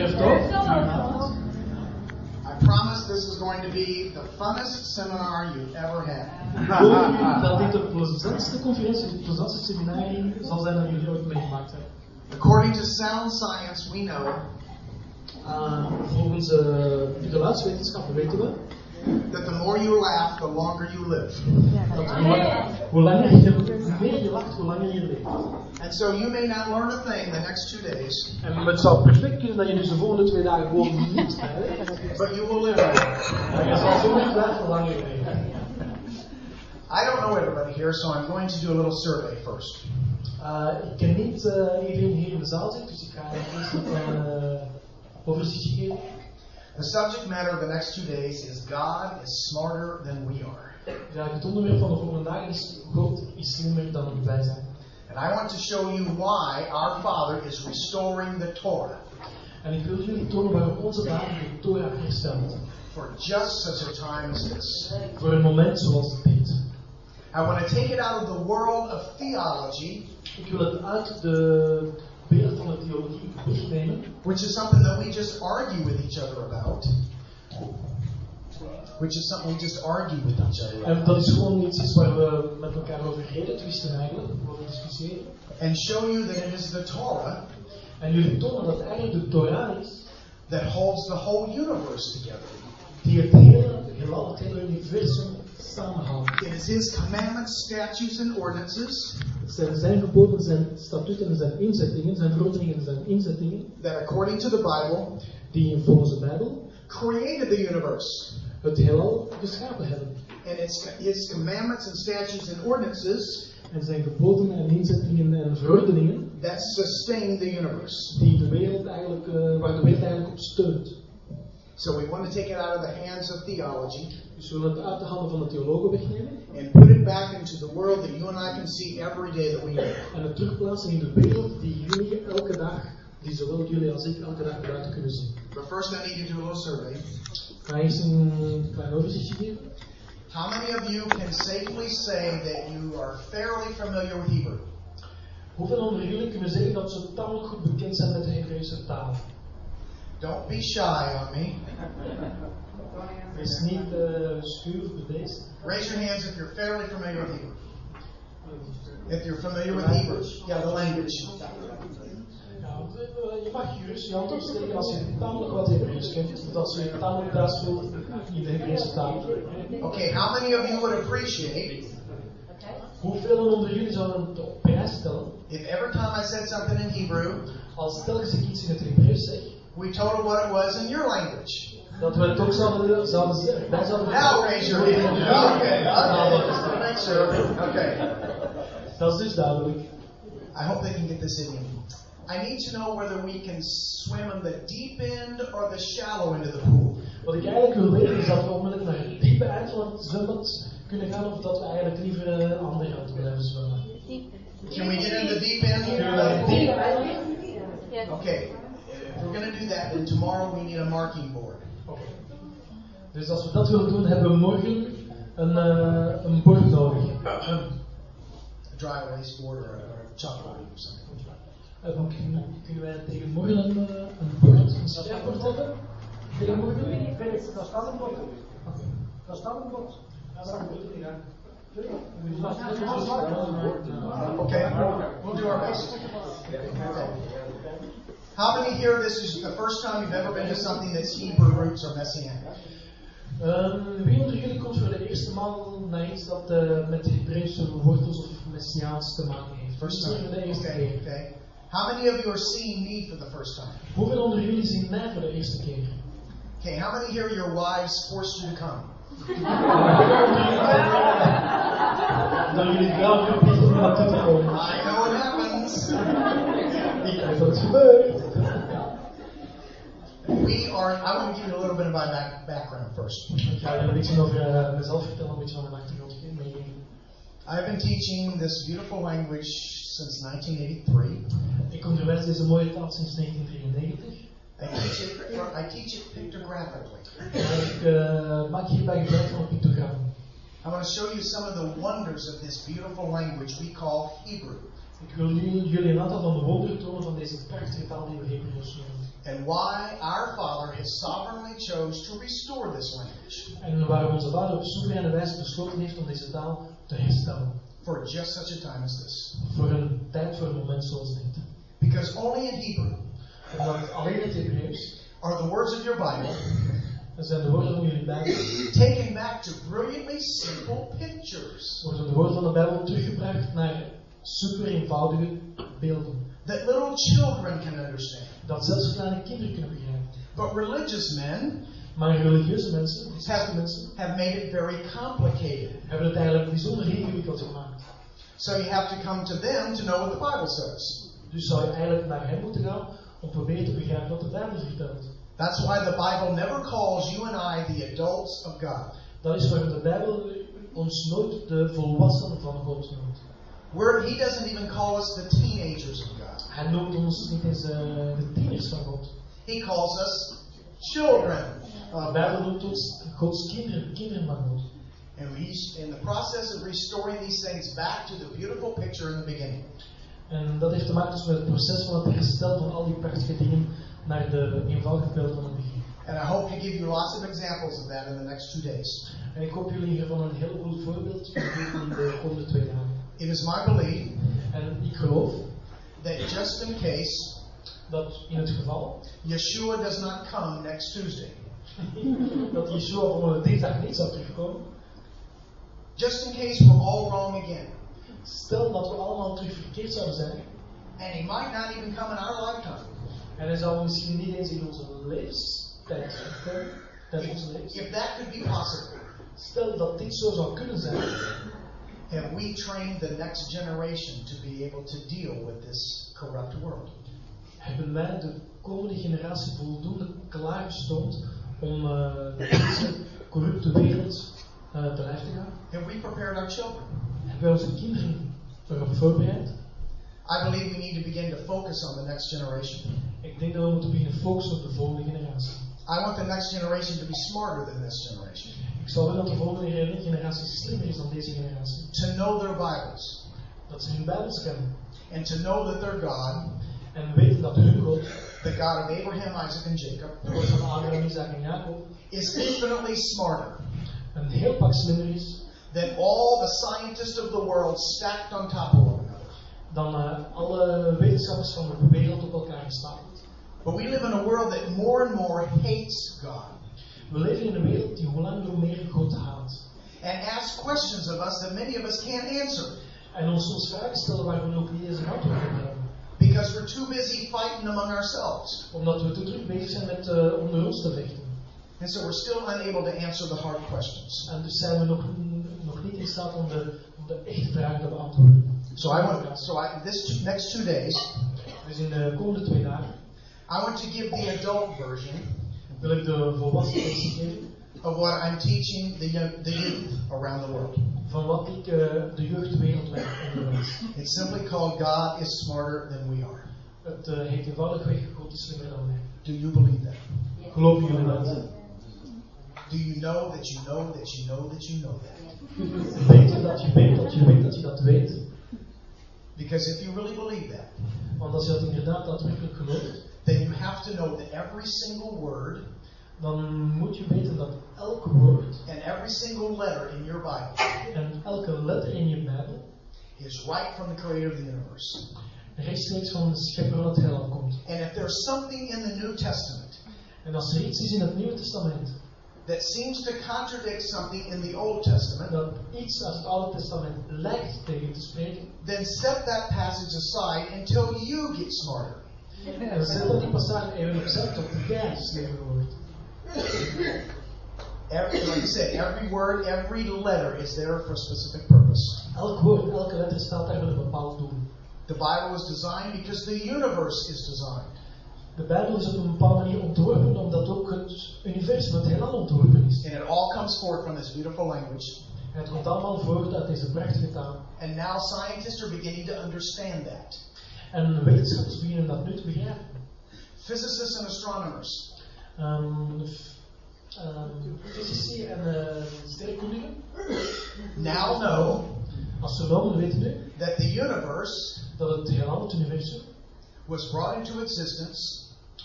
heeft ook. I promise this is going to be the funnest seminar you've ever had. Dat dit de plezantste conferentie, het plezantste seminarie zal zijn dat jullie ooit meegemaakt hebben. According to sound science, we know Uh, volgens uh, de geluidswetenschappen weten we that the more you laugh, the longer you live. dat hoe, lang- hoe langer je, hoe meer je lacht, hoe langer je leeft. And so you may not learn a thing the next two days, het zou perfect kunnen dat je dus de volgende twee dagen gewoon niets but you will live longer. Maar je zal zo niet blijven langer leven. I don't know everybody here, so I'm going to do a little survey first. Uh, ik ken niet uh, iedereen hier in de zaal zit, dus ik ga eerst een overzichtje geven. The subject matter of the next two days is God is smarter than we are. Ja, het onderwerp van de volgende dagen is God is slimmer dan wij zijn. And I want to show you why our Father is restoring the Torah En ik wil jullie tonen waarom onze vader de Torah herstelt. for just such a time as this. Voor een moment zoals dit. I want to take it out of the world of theology, Ik wil het uit de wereld van de theologie which is something that we just argue with each other about. Which is something we just argue with each other En dat is gewoon iets waar we met elkaar over reden, twisten eigenlijk, over discussiëren. And show you that it is the Torah En jullie tonen dat eigenlijk de Torah is that holds the whole universe together. die het hele heelal, het hele universum samenhoudt. It is His commandments, statutes, and ordinances zijn zijn geboden, zijn statuten en zijn inzettingen, zijn verordeningen en zijn inzettingen, that, according to the Bible, die volgens de Bijbel created the universe. het heelal geschapen hebben. And it's His commandments and statutes and ordinances En zijn geboden en inzettingen en verordeningen that sustain the universe. die de wereld eigenlijk, eh, waar de wereld eigenlijk op steunt. So we want to take it out of the hands of theology Dus we het uit de handen van de theologen wegnemen and put it back into the world that you and I can see every day that we live. en het terugplaatsen in de wereld die jullie elke dag, die zowel jullie als ik elke dag buiten kunnen zien. But first, I need to do a little survey. Ga eerst een klein overzichtje geven. How many of you can safely say that you are fairly familiar with Hebrew? Hoeveel onder jullie kunnen zeggen dat ze tamelijk goed bekend zijn met de Hebreeuwse taal? Don't be shy on me. Wees niet uh, schuw bedeesd. Raise your hands if you're fairly familiar with Hebrew. If you're familiar with Hebrew, yeah, the language. Ja, eh, je mag gerust je hand opsteken als je tamelijk wat Hebreeuws kent, of als je tamelijk thuis voelt in de Hebreeuwse taal. Okay, how many of you would appreciate Hoeveel onder jullie zouden het op prijs stellen if every time I said something in Hebrew, als telkens ik iets in het Hebreeuws zeg, we told them what it was in your language? Dat we het ook zouden, zouden zeggen? Zouden Now raise your hand. Okay, okay. Just to. Okay. Dat is dus duidelijk. I hope they can get this in. I need to know whether we can swim in the deep end or the shallow end of the pool. Wat ik eigenlijk wil weten is dat we onmiddellijk naar het diepe eind van het zwembad kunnen gaan, of dat we eigenlijk liever eh, aan de rand blijven zwemmen. Can we get in the deep end Kunnen we naar het here? diepe eind? Okay. If we're going to do that, then tomorrow we need a marking board. Dus als we dat willen doen, hebben we morgen een, eh, een bord nodig. A dry erase board or a, chalkboard or something. En dan kunnen, kunnen wij tegen morgen een, eh, een bord, een schrijfbord hebben? Tegen morgen? Felix, daar staat een bord. Oké. Daar staat een bord. Okay. We'll do our best. How many here, this is the first time you've ever been to something that's Hebrew roots or Messianic? Ehm, wie onder jullie komt voor de eerste maal naar iets dat eh, met Hebreeuwse wortels of Messiaans te maken heeft? First time. de eerste Okay, keer? okay. How many of you are seeing me for the first time? Hoeveel onder jullie zien mij voor de eerste keer? Okay, how many here your wives forced you to come? Dat jullie vrouw verplicht om naartoe te komen. I know it happens. Ik weet dat het gebeurt. We are, I want to give you a little bit of my back, background first. Ik ga je een beetje over mezelf vertellen, een beetje van mijn achtergrond meegeven. I've been teaching this beautiful language since 1983. Ik onderwijs deze mooie taal sinds 1993. I teach it, I teach it pictographically. Ik eh, maak hierbij gebruik van een pictogram. I want to show you some of the wonders of this beautiful language we call Hebrew. Ik wil jullie jullie een aantal van de wonderen tonen van deze prachtige taal die we Hebreeuws noemen. And why our Father has sovereignly chose to restore this language En waarom onze vader op soevereine wijze besloten heeft om deze taal te herstellen. for just such a time as this. Voor een tijd, voor een moment zoals dit. Because only in Hebrew Omdat alleen het Hebreeuws, are the words of your Bible dat zijn de woorden van jullie Bijbel, taken back to brilliantly simple pictures worden de woorden van de Bijbel teruggebracht naar super eenvoudige beelden. that little children can understand. Dat zelfs kleine kinderen kunnen begrijpen. But religious men Maar religieuze mensen, christelijke mensen, have made it very complicated. hebben het eigenlijk bijzonder ingewikkeld gemaakt. So you have to come to them to know what the Bible says. Dus zou je eigenlijk naar hen moeten gaan om proberen te begrijpen wat de Bijbel vertelt. That's why the Bible never calls you and I the adults of God. Dat is waarom de Bijbel ons nooit de volwassenen van God noemt. Where he doesn't even call us the teenagers of God. Hij noemt ons niet eens eh, de tieners van God. He calls us children Bijbel God. noemt ons Gods kinderen, kinderen van God. And he's in the process of restoring these things back to the beautiful picture in the beginning. En dat heeft te maken dus met het proces van het herstel van al die prachtige dingen naar de eenvoudige beeld van het begin. And I hope to give you lots of examples of that in the next two days. En ik hoop jullie hiervan een heel goed voorbeeld te geven in de komende twee dagen. It is my belief En ik geloof that just in case dat in het geval Yeshua does not come next Tuesday, dat Yeshua volgende dinsdag niet zou terugkomen, just in case we're all wrong again, stel dat we allemaal terug verkeerd zouden zijn, and he might not even come in our lifetime. en hij zou misschien niet eens in onze levenstijd komen, tijdens onze levens. If that could be possible, Stel dat dit zo zou kunnen zijn, have we trained the next generation to be able to deal with this corrupt world? hebben wij de komende generatie voldoende klaargestoomd om eh, deze corrupte wereld eh, te lijf te gaan? Have we prepared our children? Hebben wij onze kinderen erop voorbereid? I believe we need to begin to focus on the next generation. Ik denk dat we moeten beginnen focussen op de volgende generatie. I want the next generation to be smarter than this generation, Ik zal willen dat de volgende generatie slimmer is dan deze generatie. to know their Bibles, Dat ze hun Bijbels kennen. and to know that their God, En weten dat hun God, the God of Abraham, Isaac, and Jacob, de God van Abraham, Isaac en Jacob, is infinitely smarter een heel pak slimmer is than all the scientists of the world stacked on top of one another. dan eh, alle wetenschappers van de wereld op elkaar gestapeld. But we live in a world that more and more hates God We leven in een wereld die hoe langer hoe meer God haat. and asks questions of us that many of us can't answer En ons soms vragen stellen waar we ook niet eens een antwoord op hebben. because we're too busy fighting among ourselves. Omdat we te druk bezig zijn met eh, onder ons te vechten. And so we're still unable to answer the hard questions. En dus zijn we nog, nog niet in staat om de, om de echte vragen te beantwoorden. So I want, so I, this two, next two days, Dus in de komende twee dagen I want to give the adult version wil ik de volwassen versie geven of what I'm teaching the young, the youth around the world. van wat ik eh, de jeugd wereldwijd onderwijs. It's simply called God is smarter than we are. Het eh, heet eenvoudigweg God is slimmer dan wij. Do you believe that? Geloven jullie dat? Do you know that you know that you know that you know that? Weet je dat je weet dat je weet dat je dat weet? Because if you really believe that, Want als je dat inderdaad daadwerkelijk gelooft, then you have to know that every single word dan moet je weten dat elk woord and every single letter in your Bible en elke letter in je Bijbel is right from the creator of the universe. rechtstreeks van de schepper van het heelal komt. And if there's something in the New Testament En als er iets is in het Nieuwe Testament that seems to contradict something in the Old Testament, dat iets uit het Oude Testament lijkt tegen te spreken, then set that passage aside until you get smarter. En zet dan die passage even opzij tot jij slimmer wordt. Every, like I said, every word, every letter is there for a specific purpose. Elk woord, elke letter staat daar met een bepaald doel. The Bible was designed because the universe is designed. De Bijbel is op een bepaalde manier ontworpen omdat ook het universum, het heelal ontworpen is. And it all comes forth from this beautiful language. En het komt allemaal voort uit deze prachtige taal. And now scientists are beginning to understand that. En wetenschappers beginnen dat nu te begrijpen. Physicists and astronomers f- ehm, fysici en eh sterrenkundigen now know Astronomen weten nu that the universe dat het heelal, het universum, was brought into existence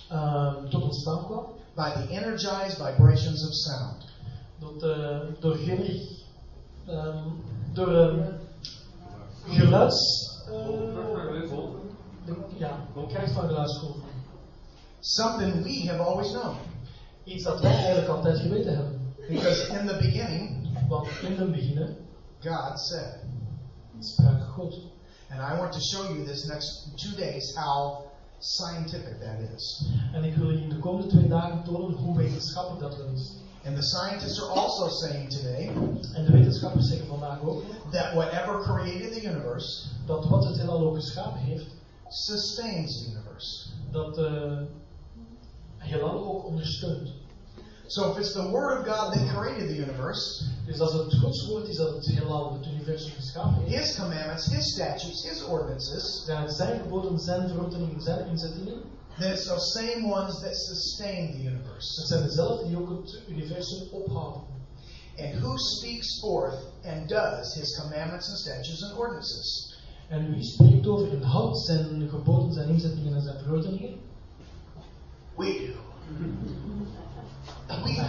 ehm, tot ontstaan kwam by the energized vibrations of sound. dat, eh, door gener, ehm, door ehm, geluids, de- ja, de kracht van. Something we have always known. Iets dat wij eigenlijk altijd geweten hebben. Because in the beginning, Want in het begin God said. sprak God. And I want to show you this next two days how scientific that is. En ik wil je in de komende twee dagen tonen hoe wetenschappelijk dat wel is. And the scientists are also saying today En de wetenschappers zeggen vandaag ook that whatever created the universe dat wat het heelal ook geschapen heeft, sustains the universe. dat eh heelal ook ondersteunt. So if it's the Word of God that created the universe, Dus als het Gods woord is dat het heelal, het universum geschapen heeft, His commandments, His statutes, His ordinances, het zijn geboden, zijn verordeningen, zijn inzettingen, then it's those same ones that sustain the universe. zijn dezelfde die ook het universum ophouden. And who speaks forth and does His commandments and statutes and ordinances? En wie spreekt over en houdt zijn geboden, zijn inzettingen en zijn verordeningen? We do. We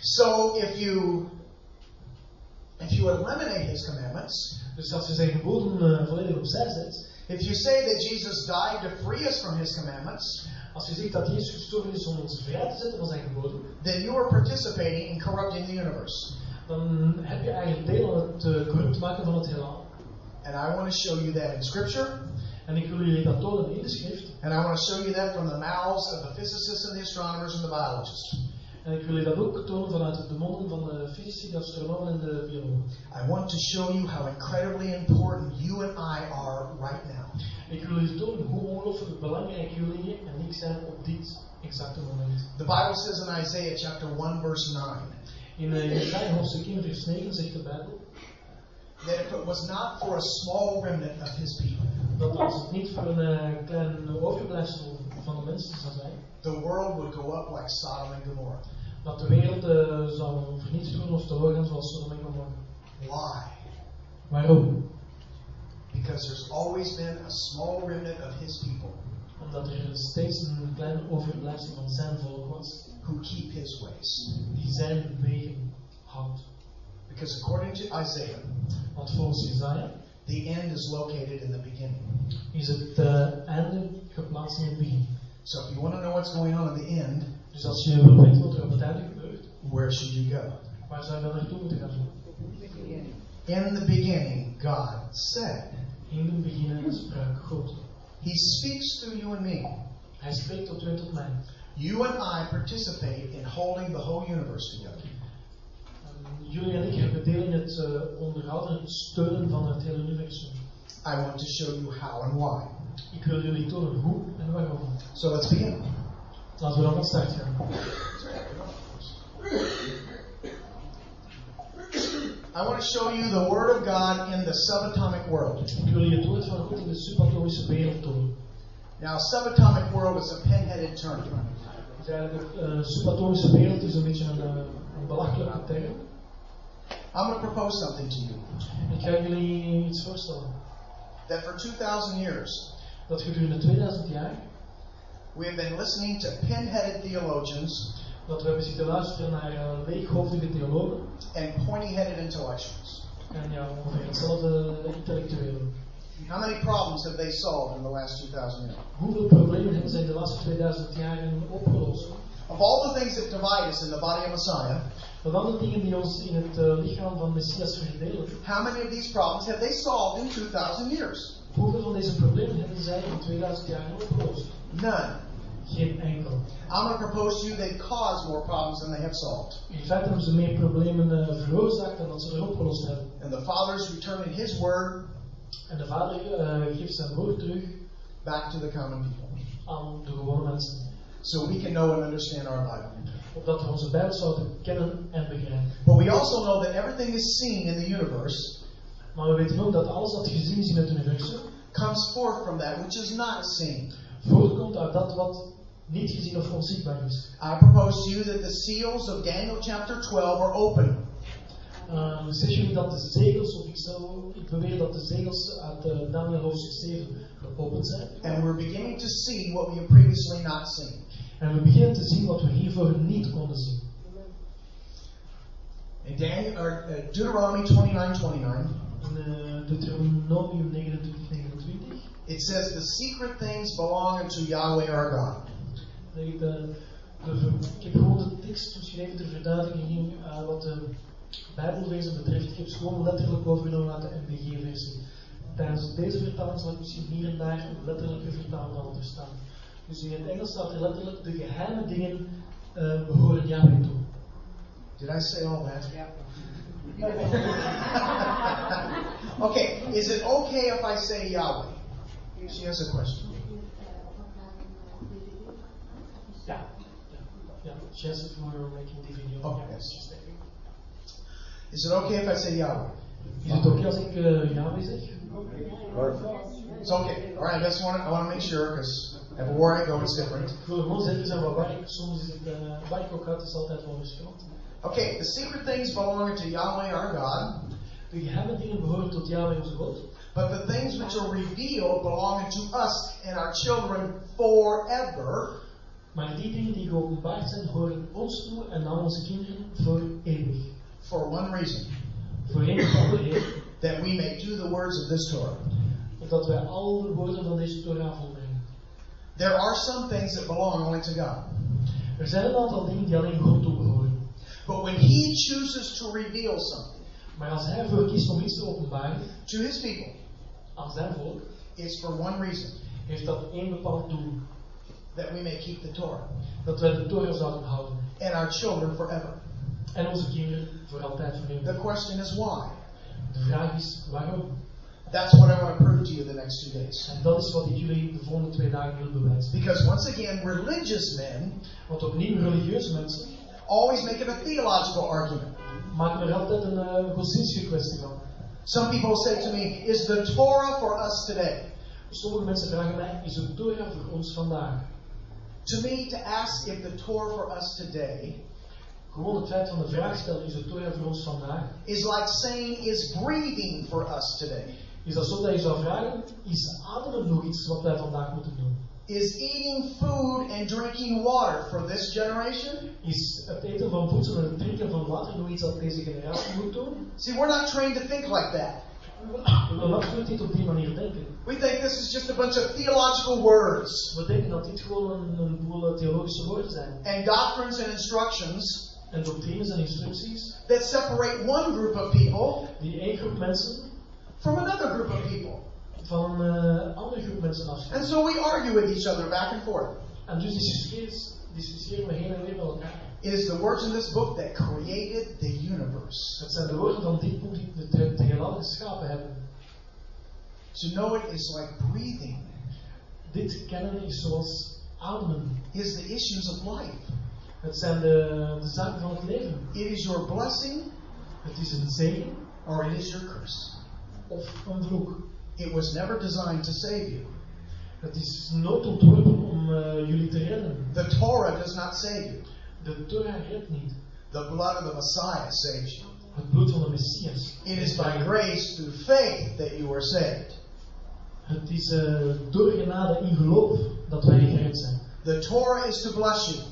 so if you if you eliminate his commandments, Dus als je zijn geboden eh, volledig opzij zet, if you say that Jesus died to free us from his commandments, als je zegt dat Jezus gestorven is om ons vrij te zetten van zijn geboden, then you are participating in corrupting the universe. Dan heb je eigenlijk deel aan het uh, corrupt maken van het heelal. And I want to show you that in scripture, En ik wil jullie dat tonen in de schrift. and I want to show you that from the mouths of the physicists and the astronomers and the biologists. En ik wil jullie dat ook tonen vanuit de monden van de fysici, de astronomen en de biologen. I want to show you how incredibly important you and I are right now. Ik wil jullie tonen hoe ongelooflijk belangrijk jullie en ik zijn op dit exacte moment. The Bible says in Isaiah chapter 1 verse 9 In uh, Jesaja hoofdstuk 1 vers 9 zegt de Bijbel that if it was not for a small remnant of his people, dat als het niet voor een klein overblijfsel van de mensen zou zijn, the world would go up like Sodom and Gomorrah. dat de wereld uh, zou vernietigd worden of te zoals Sodom en Gomorra. Why? Waarom? Because there's always been a small remnant of his people Omdat er steeds een klein overblijfsel van zijn volk was, who keep his ways. die zijn wegen houdt. Because according to Isaiah, Want volgens Jesaja the end is located in the beginning. is het uh, einde geplaatst in het begin. So if you want to know what's going on in the end, Dus als je wil weten wat er op het einde gebeurt, where should you go? waar zou je dan naartoe moeten gaan? In the beginning, God said. In het begin sprak God. He speaks through you and me. Hij spreekt tot u en tot mij. You and I participate in holding the whole universe together. En jullie en ik hebben deel in het uh, onderhouden, het steunen van het hele universum. I want to show you how and why. Ik wil jullie tonen hoe en waarom. So let's begin. Laten we dan van start gaan. I want to show you the Word of God in the subatomic world. Ik wil je het woord van God in de subatomische wereld tonen. Now, subatomic world is a pin-headed term. Dus eigenlijk de subatomische wereld is een beetje een, een belachelijke term. I'm going to propose something to you. Ik ga jullie iets voorstellen. That for 2000 years, Dat gedurende 2000 jaar, we have been listening to pin-headed theologians dat we hebben zitten luisteren naar uh, leeghoofdige theologen. and pointy-headed intellectuals. En ja, ongeveer hetzelfde intellectuelen. How many problems have they solved in the last 2000 years? Hoeveel problemen hebben zij de laatste 2000 jaar opgelost? Of all the things that divide us in the body of Messiah, Van alle dingen die ons in het uh, lichaam van Messias verdelen, how many of these problems have they solved in 2000 years? hoeveel van deze problemen hebben zij in 2000 jaar opgelost? None. Geen enkel. I'm going to propose to you they caused more problems than they have solved. In feite hebben ze meer problemen uh, veroorzaakt dan dat ze er opgelost hebben. And the Father's returning His word En de Vader uh, geeft zijn woord terug back to the common people. aan de gewone mensen. So we can know and understand our Bible. Opdat we onze Bijbel zouden kennen en begrijpen. But we also know that everything is seen in the universe Maar we weten ook dat alles wat gezien is in het universum comes forth from that which is not seen. voortkomt uit dat wat niet gezien of onzichtbaar is. I propose to you that the seals of Daniel chapter 12 are open. Uh, zeg jullie dat de zegels, of ik, zou, ik beweer dat de zegels uit uh, Daniel hoofdstuk 7 geopend zijn. And we're beginning to see what we have previously not seen. En we beginnen te zien wat we hiervoor niet konden zien. In Daniel, or, uh, Deuteronomy 29 29, In uh, Deuteronomium 29, 29 it says, The secret things belong unto Yahweh our God. De, de, de, ik heb gewoon de tekst toegeschreven, de verduidelijking uh, wat de Bijbellezen betreft. Ik heb ze gewoon letterlijk overgenomen uit de NBG-versie. Tijdens deze vertaling zal ik misschien hier en daar een letterlijke vertaling van verstaan. Dus in het Engels staat er letterlijk: de geheime dingen uh, behoren Yahweh toe. Did I say all that? okay, is it okay if I say Yahweh? She has a question. Ja. Jesse, if we were making the video. Oh, ja, yes. just thinking. Is it okay if I say Yahweh? Is it okay if I say Yahweh zeg? It's okay. All right, I just want to, I want to make sure because everywhere I go it's different. Ik wil gewoon zeker zijn, maar waar ik, soms is het, uh, waar ik ook uit, is altijd wel verschillend. Okay, the secret things belong to Yahweh our God, De geheime dingen behoren tot Yahweh onze God. but the things which are revealed belong to us and our children forever. Maar die dingen die geopenbaard zijn, horen ons toe en aan onze kinderen voor eeuwig. For one reason, Voor één reden, that we may do the words of this Torah. dat wij al de woorden van deze Torah volbrengen. There are some things that belong only to God. Er zijn een aantal dingen die alleen God toebehoren. But when He chooses to reveal something Maar als Hij ervoor kiest om iets te openbaren to His people, aan zijn volk, it's for one reason heeft dat één bepaald doel. That we may keep the Torah Dat wij de Torah zouden houden. and our children forever. En onze kinderen voor altijd voor The question is why? De vraag is waarom? That's what I want to prove to you the next two days. En dat is wat ik jullie de volgende twee dagen wil bewijzen. Because once again, religious men Want opnieuw religieuze mensen always make it a theological argument. maken er altijd een uh, godsdienstige kwestie van. Some people say to me, Is the Torah for us today? Sommige mensen vragen mij, is de Torah voor ons vandaag? To me, to ask if the Torah for us today Gewoon het feit van de vraag stellen, is de Torah voor ons vandaag? is like saying, Is breathing for us today? Is dat zo dat je zou vragen, is ademen nog iets wat wij vandaag moeten doen? Is eating food and drinking water for this generation? Is het eten van voedsel en het drinken van water nog iets dat deze generatie moet doen? See, we're not trained to think like that. We absoluut niet op die manier denken. We think this is just a bunch of theological words We denken dat dit gewoon een, boel theologische woorden zijn. and doctrines and instructions En doctrines en instructies that separate one group of people die één groep mensen from another group of people. van een uh, andere groep mensen And so we argue with each other back and forth. En dus discussiëren we heen en weer met elkaar. It is the words in this book that created the universe. Het zijn de woorden van dit boek die de heelal geschapen hebben. To know it is like breathing, Dit kennen is zoals ademen. is the issues of life. Het zijn de, de zaken van het leven. It is your blessing Het is een zegen or it is your curse. of een vloek. It was never designed to save you. Het is nooit ontworpen om uh, jullie te redden. The Torah does not save you. De Torah redt niet. The blood of the Messiah saves you. Het bloed van de Messias. It is by grace through faith that you are saved. Het is uh, door genade in geloof dat wij gered zijn. The Torah is to bless you.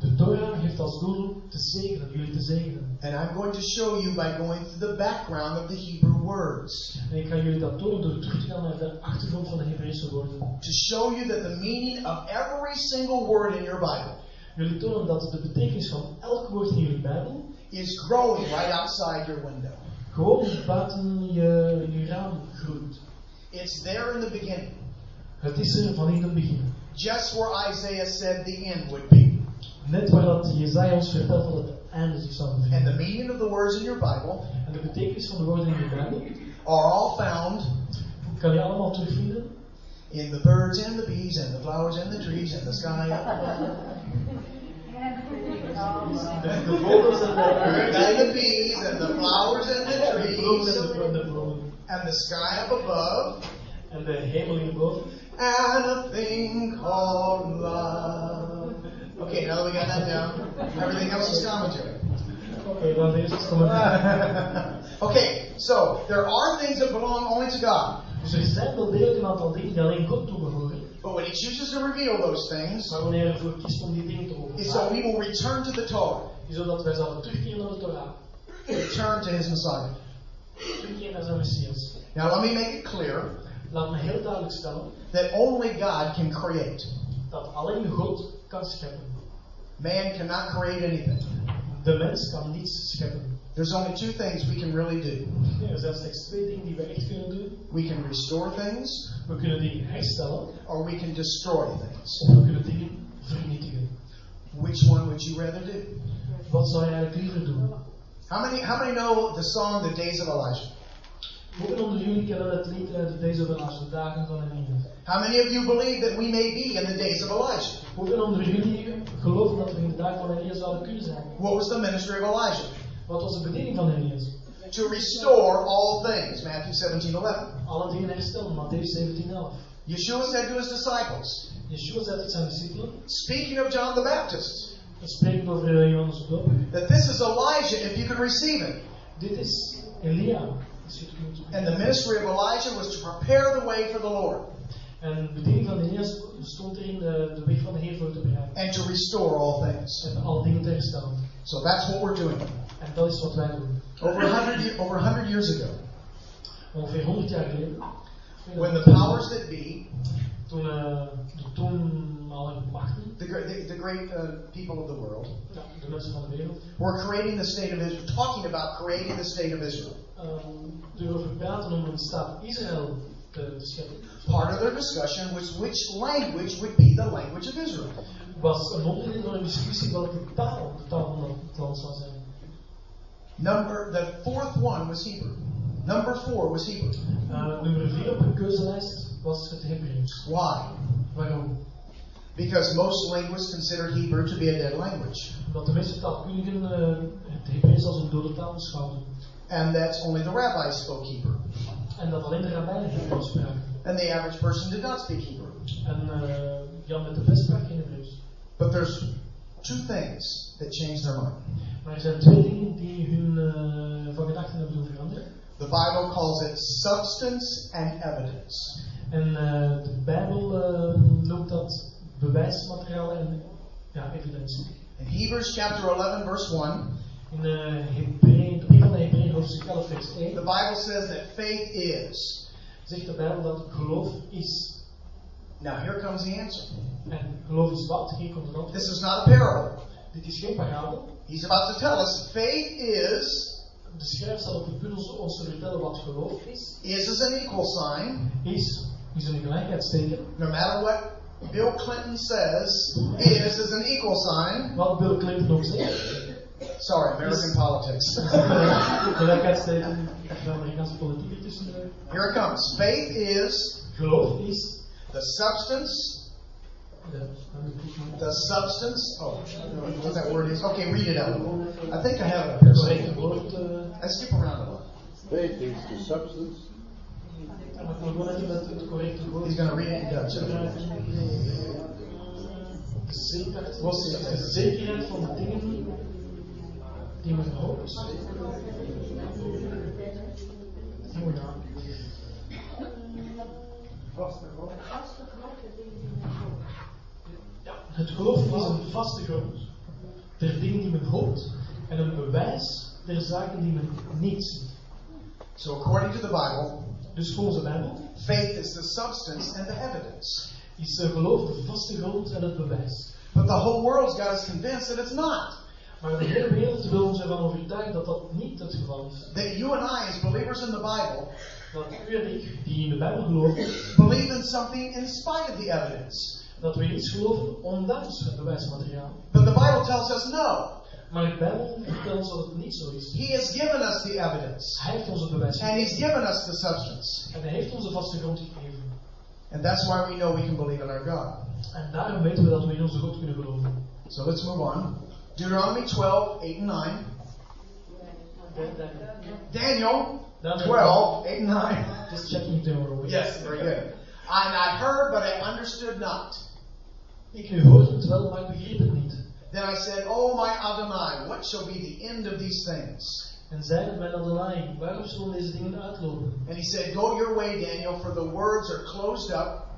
De Torah heeft als doel te zegenen, jullie te zegenen. And I'm going to show you by going through the background of the Hebrew words. En ik ga jullie dat tonen door terug te gaan naar de achtergrond van de Hebreeuwse woorden. To show you that the meaning of every single word in your Bible Jullie tonen dat de betekenis van elk woord in jullie Bijbel is growing right outside your window. gewoon buiten je, je raam groeit. It's there in the beginning, Het is er van in het begin. just where Isaiah said the end would be. Net waar dat Jezaja ons vertelt dat het einde zich zou And the bevinden. meaning of the words in your Bible En de betekenis van de woorden in je Bijbel are all found kan je allemaal terugvinden in the birds and the bees and the flowers and the trees and the sky. de vogels en birds and the bees and the flowers and the de bloemen en trees en de and the sky up above and the heavenly hierboven. and a thing called love. Okay, now that we got that down. Everything else is commentary. Oké, dan eerst het commentaar. okay, so there are things that belong only to God. Dus er zijn wel degelijk een aantal dingen die alleen God toebehoren. But when He chooses to reveal those things, Maar wanneer ervoor kiest om die dingen te is so we will return to the Torah, is zodat wij zouden terugkeren naar de Torah. return to His Messiah. Terugkeren naar zijn Messias. Now, let me make it clear Laat me heel duidelijk stellen that only God can create. dat alleen God kan scheppen. Man cannot create anything. De mens kan niets scheppen. There's only two things we can really do Ja, er zijn slechts twee dingen die we echt kunnen doen. we can restore things, We kunnen dingen herstellen or we can destroy things. of we kunnen dingen vernietigen. Which one would you rather do? Wat zou je eigenlijk liever doen? How many, how many know the song The Days of Elijah? Hoeveel onder jullie kennen het lied uit Days of Elijah, de dagen van Elia? How many of you believe that we may be in the days of Elijah? Hoeveel onder jullie geloven dat we in de dagen van Elia zouden kunnen zijn? What was the ministry of Elijah? Wat was de bediening van Elias? To restore all things. Matthew 17 11. Alle dingen herstellen, Matthäus 17, 11. Yeshua said to his disciples, Yeshua zei tot zijn discipelen, speaking of John the Baptist, spreekt over eh, Johannes de Doper. that this is Elijah if you could receive him. Dit is Elia. als je het kunt And the ministry of Elijah was to prepare the way for the Lord En de bediening van Elias stond erin de, de weg van de Heer voor te bereiden. and to restore all things. En alle dingen te herstellen. So that's what we're doing. En dat is wat wij doen. Over 100, over 100 years ago, Ongeveer 100 jaar geleden. when the powers that be, Toen eh, de toenmalige machten, the, the, the great uh, people of the world, ja, de mensen van de wereld, were creating the state of Israel, talking about creating the state of Israel. erover praten om een staat Israël te, te scheppen. Part of their discussion was which language would be the language of Israel. Was een onderdeel van een discussie welke taal de taal van het land zou zijn. Number the fourth one was Hebrew. Number four was Hebrew. Eh, nummer 4 op de keuzelijst was het Hebreeuws. Why? Waarom? Because most linguists consider Hebrew to be a dead language, Omdat de meeste taalkundigen eh, het Hebreeuws als een dode taal beschouwden. and that's only the rabbis spoke Hebrew, En dat alleen de rabbijnen Hebreeuws spraken. and the average person did not speak Hebrew. En eh, Jan met de Best sprak geen Hebreeuws. But there's two things that changed their mind. Maar er zijn twee dingen die hun eh, van gedachten hebben doen veranderen. The Bible calls it substance and evidence. En eh, de Bijbel eh, noemt dat bewijsmateriaal en ja, evidentie. In Hebrews chapter 11, verse 1, In uh, Hebreeën, de brief van de Hebreeën, hoofdstuk 11, vers the 1, Bible says that faith is. zegt de Bijbel dat geloof is. Now, here comes the answer. En geloof is wat? Hier komt het antwoord. This is not a parable. Dit is geen parabel. He's about to tell us faith is. De schrijver zal op het punt ons, te vertellen wat geloof is. Is is an equal sign. Is, is een gelijkheidsteken. No matter what Bill Clinton says, is is an equal sign. Wat Bill Clinton ook zegt. Sorry, American politics. gelijkheidsteken van de Amerikaanse politiek ertussen. Here it comes. Faith is Geloof is. the substance. De- The substance. Oh, I don't know what that word is. Okay, read it out. I think I have it up here. correcte So woord. eh, I skip around a lot. Faith is the substance. maar ik wil gewoon even met het correcte woord. He's going to read it in Dutch. De zekerheid, We'll de zekerheid van de dingen die men hoopt. Hier moet je aan. Ja, het geloof is een vaste grond der dingen die men hoopt en een bewijs der zaken die men niet ziet. So, according to the Bible, Dus volgens de Bijbel faith is the substance and the evidence. is geloof de vaste grond en het bewijs. But the whole world's got us convinced that it's not. Maar de hele wereld wil ons ervan overtuigen dat dat niet het geval is. That you and I, as believers in the Bible, Dat u en ik, die in de Bijbel geloven, believe in something in spite of the evidence. Dat we iets geloven ondanks het bewijsmateriaal. But the Bible tells us no. Maar de Bijbel vertelt ons dat het niet zo is. He has given us the evidence, Hij heeft ons het bewijs and He's given us the substance. En hij heeft ons de vaste grond gegeven. And that's why we know we can believe in our God. En daarom weten we dat we in onze God kunnen geloven. So let's move on. Deuteronomy 12, 8 and 9. Daniel 12, 8 and 9. Just checking the order. Yes, very good. I heard, but I understood not. Ik hoorde het wel, maar ik begreep het niet. Then I said, Oh my Adonai, what shall be the end of these things? En zeide mijn Adonai, waarom zullen deze dingen uitlopen? And he said, Go your way, Daniel, for the words are closed up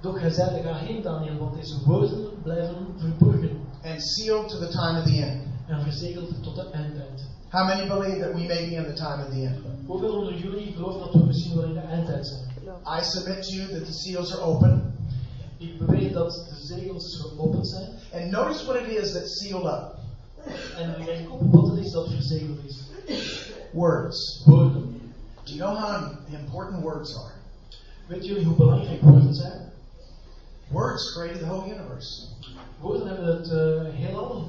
Doch hij zeide, ga heen Daniel, want deze woorden blijven verborgen and sealed to the time of the end. en verzegeld tot de eindtijd. How many believe that we may be in the time of the end? Hoeveel onder jullie geloven dat we misschien wel in de eindtijd zijn? I submit to you that the seals are open. Ik beweer dat de zegels geopend zijn. And notice what it is that's sealed up En ik op wat het is dat verzegeld is. words. Woorden. Do you know how important words are? Weet jullie hoe belangrijk woorden zijn? Words created the whole universe, Woorden hebben het uh, heelal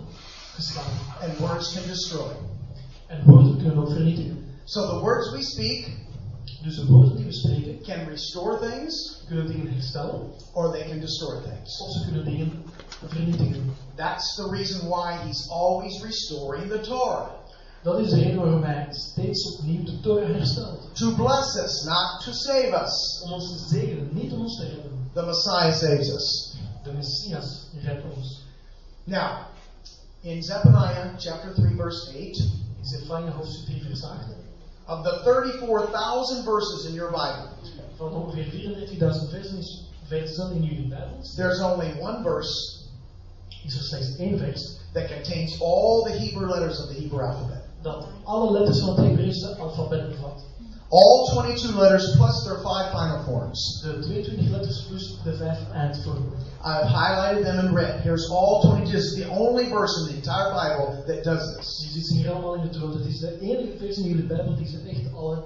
geschapen. and words can destroy. En woorden kunnen ook vernietigen. So the words we speak Dus de woorden die we spreken can restore things, kunnen dingen herstellen or they can destroy things. of ze kunnen dingen vernietigen. That's the reason why he's always restoring the Torah. Dat is de reden waarom hij steeds opnieuw de Torah herstelt. To bless us, not to save us. Om ons te zegenen, niet om ons te redden. The Messiah saves us. De Messias redt ons. Now, in Zephaniah chapter 3, verse 8, In Zephania hoofdstuk 3 vers 8. of the 34,000 verses in your Bible, Ongeveer 34.000 versen in jullie Bijbels. there's only one verse Is er slechts één vers that contains all the Hebrew letters of the Hebrew alphabet. dat alle letters van het Hebreeuwse alfabet bevat. All 22 letters plus their five final forms. De 22 letters plus de 5 eindvormen. I've highlighted them in red. Here's all 22. This is the only verse in the entire Bible that does this. Je ziet ze hier allemaal in het rood. Het is de enige vers in jullie Bijbel die ze echt alle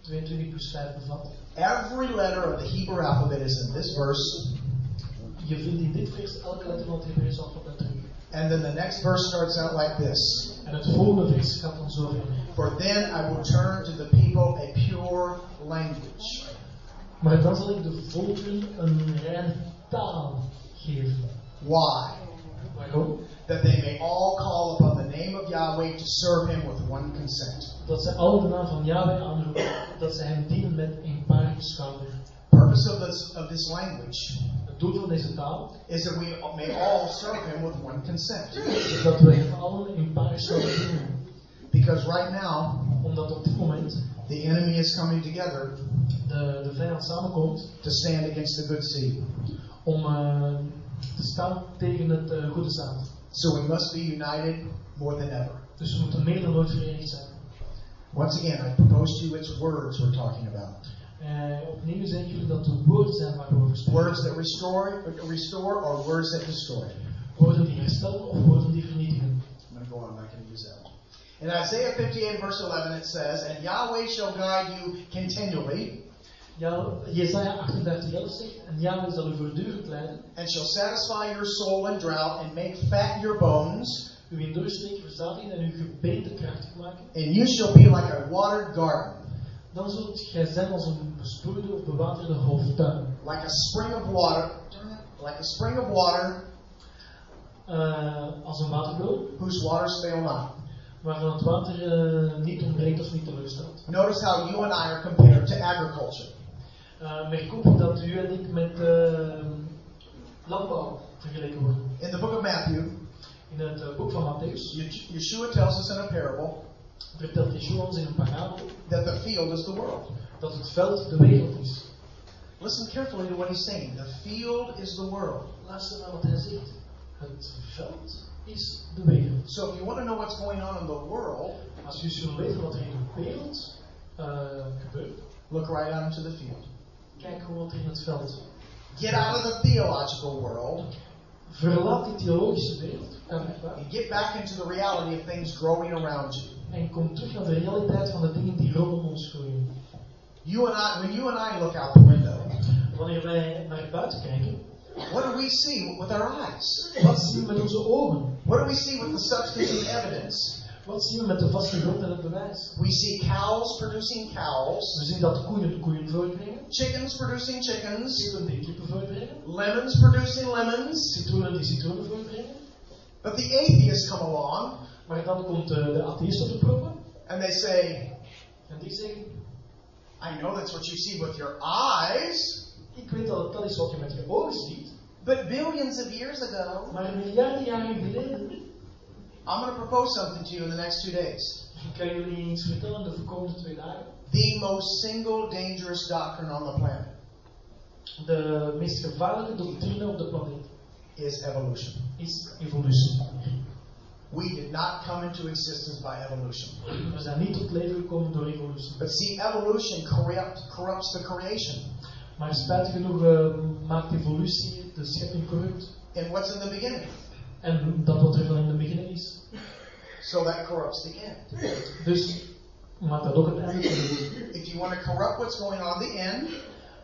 22 plus 5 bevat. Every letter of the Hebrew alphabet is in this verse. Je vindt in dit vers elke letter van het Hebreeuwse alfabet terug. And then the next verse starts out like this. En het volgende vers gaat dan zo verder. For then I will turn to the people a pure language. Maar dan zal ik de volkeren een rein taal geven. Why? Waarom? That they may all call upon the name of Yahweh to serve him with one consent. Dat alle de naam van Yahweh aanroepen, dat zij hem dienen met eenparige schouder. Purpose of this of this language Het doel van deze taal is that we may all serve him with one consent. dat wij hem allen eenparige schouder dienen. Because right now Omdat op dit moment the enemy is coming together de, de vijand samenkomt to stand against the good seed. om eh, te staan tegen het eh, goede zaad. So we must be united more than ever. Once again, I propose to you it's words we're talking about. Opnieuw zeggen jullie dat de woorden zijn waar we. Words that restore, restore or words that destroy. Woorden die herstellen of woorden die vernietigen. I'm going to go on. I'm not going to use that one. In Isaiah 58, verse 11, it says, And Yahweh shall guide you continually, Ja, Jesaja 38, 11 zegt, en Yahweh zal u voortdurend leiden, and shall satisfy your soul in drought, and make fat your bones, u in doorsteken verzadigen en uw gebeente krachtig maken. and you shall be like a watered garden, Dan zult gij zijn als een besproeide of bewaterde hoofdtuin. like a spring of water, like a spring of water Eh, als een waterbron, whose waters fail not. waarvan het water eh, niet ontbreekt of niet teleurstelt. Notice how you and I are compared to agriculture. Op dat u en ik met eh, landbouw vergeleken worden. In the book of Matthew, In het eh, boek van Matthäus Yeshua tells us in a parable vertelt Yeshua ons in een parabel that the field is the world. dat het veld de wereld is. Listen carefully to what he's saying. The field is the world. Luister naar wat hij zegt. Het veld is de wereld. So if you want to know what's going on in the world, Als u wil weten wat er in de wereld eh, gebeurt, look right out into the field. Kijk gewoon wat er in het veld. Get out of the theological world Verlaat die theologische wereld, ga weg daar, and get back into the reality of things growing around you. en kom terug naar de realiteit van de dingen die rondom ons groeien. You and I, when you and I look out the window, Wanneer wij naar buiten kijken, what do we see with our eyes? wat zien we met onze ogen? What do we see with the substance and evidence? Wat zien we met de vaste grond en het bewijs? We see cows producing We cows, zien dat koeien koeien voortbrengen, chickens producing chickens, kippen die kippen voortbrengen, lemons producing lemons. citroenen die citroenen voortbrengen. But the atheists come along. Maar dan komt eh, de atheïst op de proppen. And they say, en die zeggen, I know that's what you see with your eyes, ik weet dat dat is wat je met je ogen ziet, But billions of years ago, Maar miljarden jaren geleden, I'm going to propose something to you in the next two days. ik kan jullie iets vertellen de komende twee dagen. The most single dangerous doctrine on the planet De meest gevaarlijke doctrine op de planeet is evolution. is evolutie. We did not come into existence by evolution. We zijn niet tot leven gekomen door evolutie. But see, evolution corrupt, corrupts the creation. Maar spijtig genoeg eh, maakt evolutie de schepping corrupt. And what's in the beginning? En dat wat er van in het begin is. So that corrupts the end. Dus maakt dat ook het einde corrupt. If you want to corrupt what's going on at the end,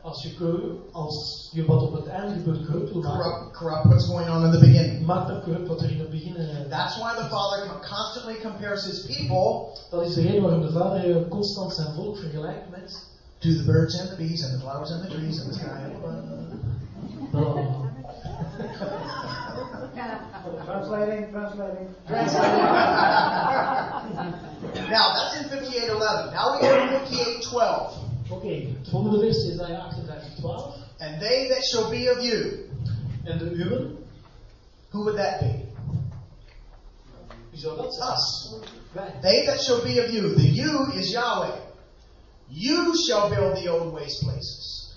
Als je, cor- als je wat op het einde gebeurt corrupt wil maken, corrupt, corrupt what's going on in the beginning. maak dan corrupt wat er in het begin is. That's why the Father constantly compares his people Dat is de reden waarom de vader eh, constant zijn volk vergelijkt met. to the birds and the bees and the flowers and the trees and the sky above. Oh. Translating, translating. Translating. Now that's in 58:11. Now we go to 58:12. Okay, het volgende vers is Isaiah 58, 12. And they that shall be of you, En de uwen, who would that be? wie zou dat zijn? Us. Wij. They that shall be of you. The you is Yahweh. You shall build the old waste places.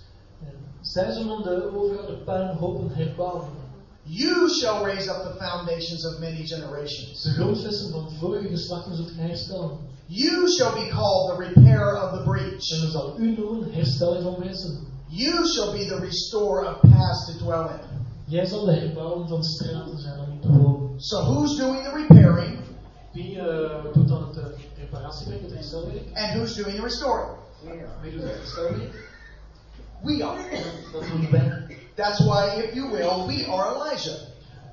Zij zullen de overige puinhopen herbouwen. You shall raise up the foundations of many generations. De grondvesten van vorige geslachten zult gij herstellen. You shall be called the repairer of the En breach. zal u noemen hersteller van wezen. You shall be the restorer of paths to dwell in. Jij zal de herbouwer van straten zijn om in te wonen. So who's doing the repairing Wie eh, doet dan het uh, reparatiewerk, het herstelwerk? and who's doing the restoring? Wie doet het herstelwerk? We are. Dat doen wij. That's why, if you will, we are Elijah.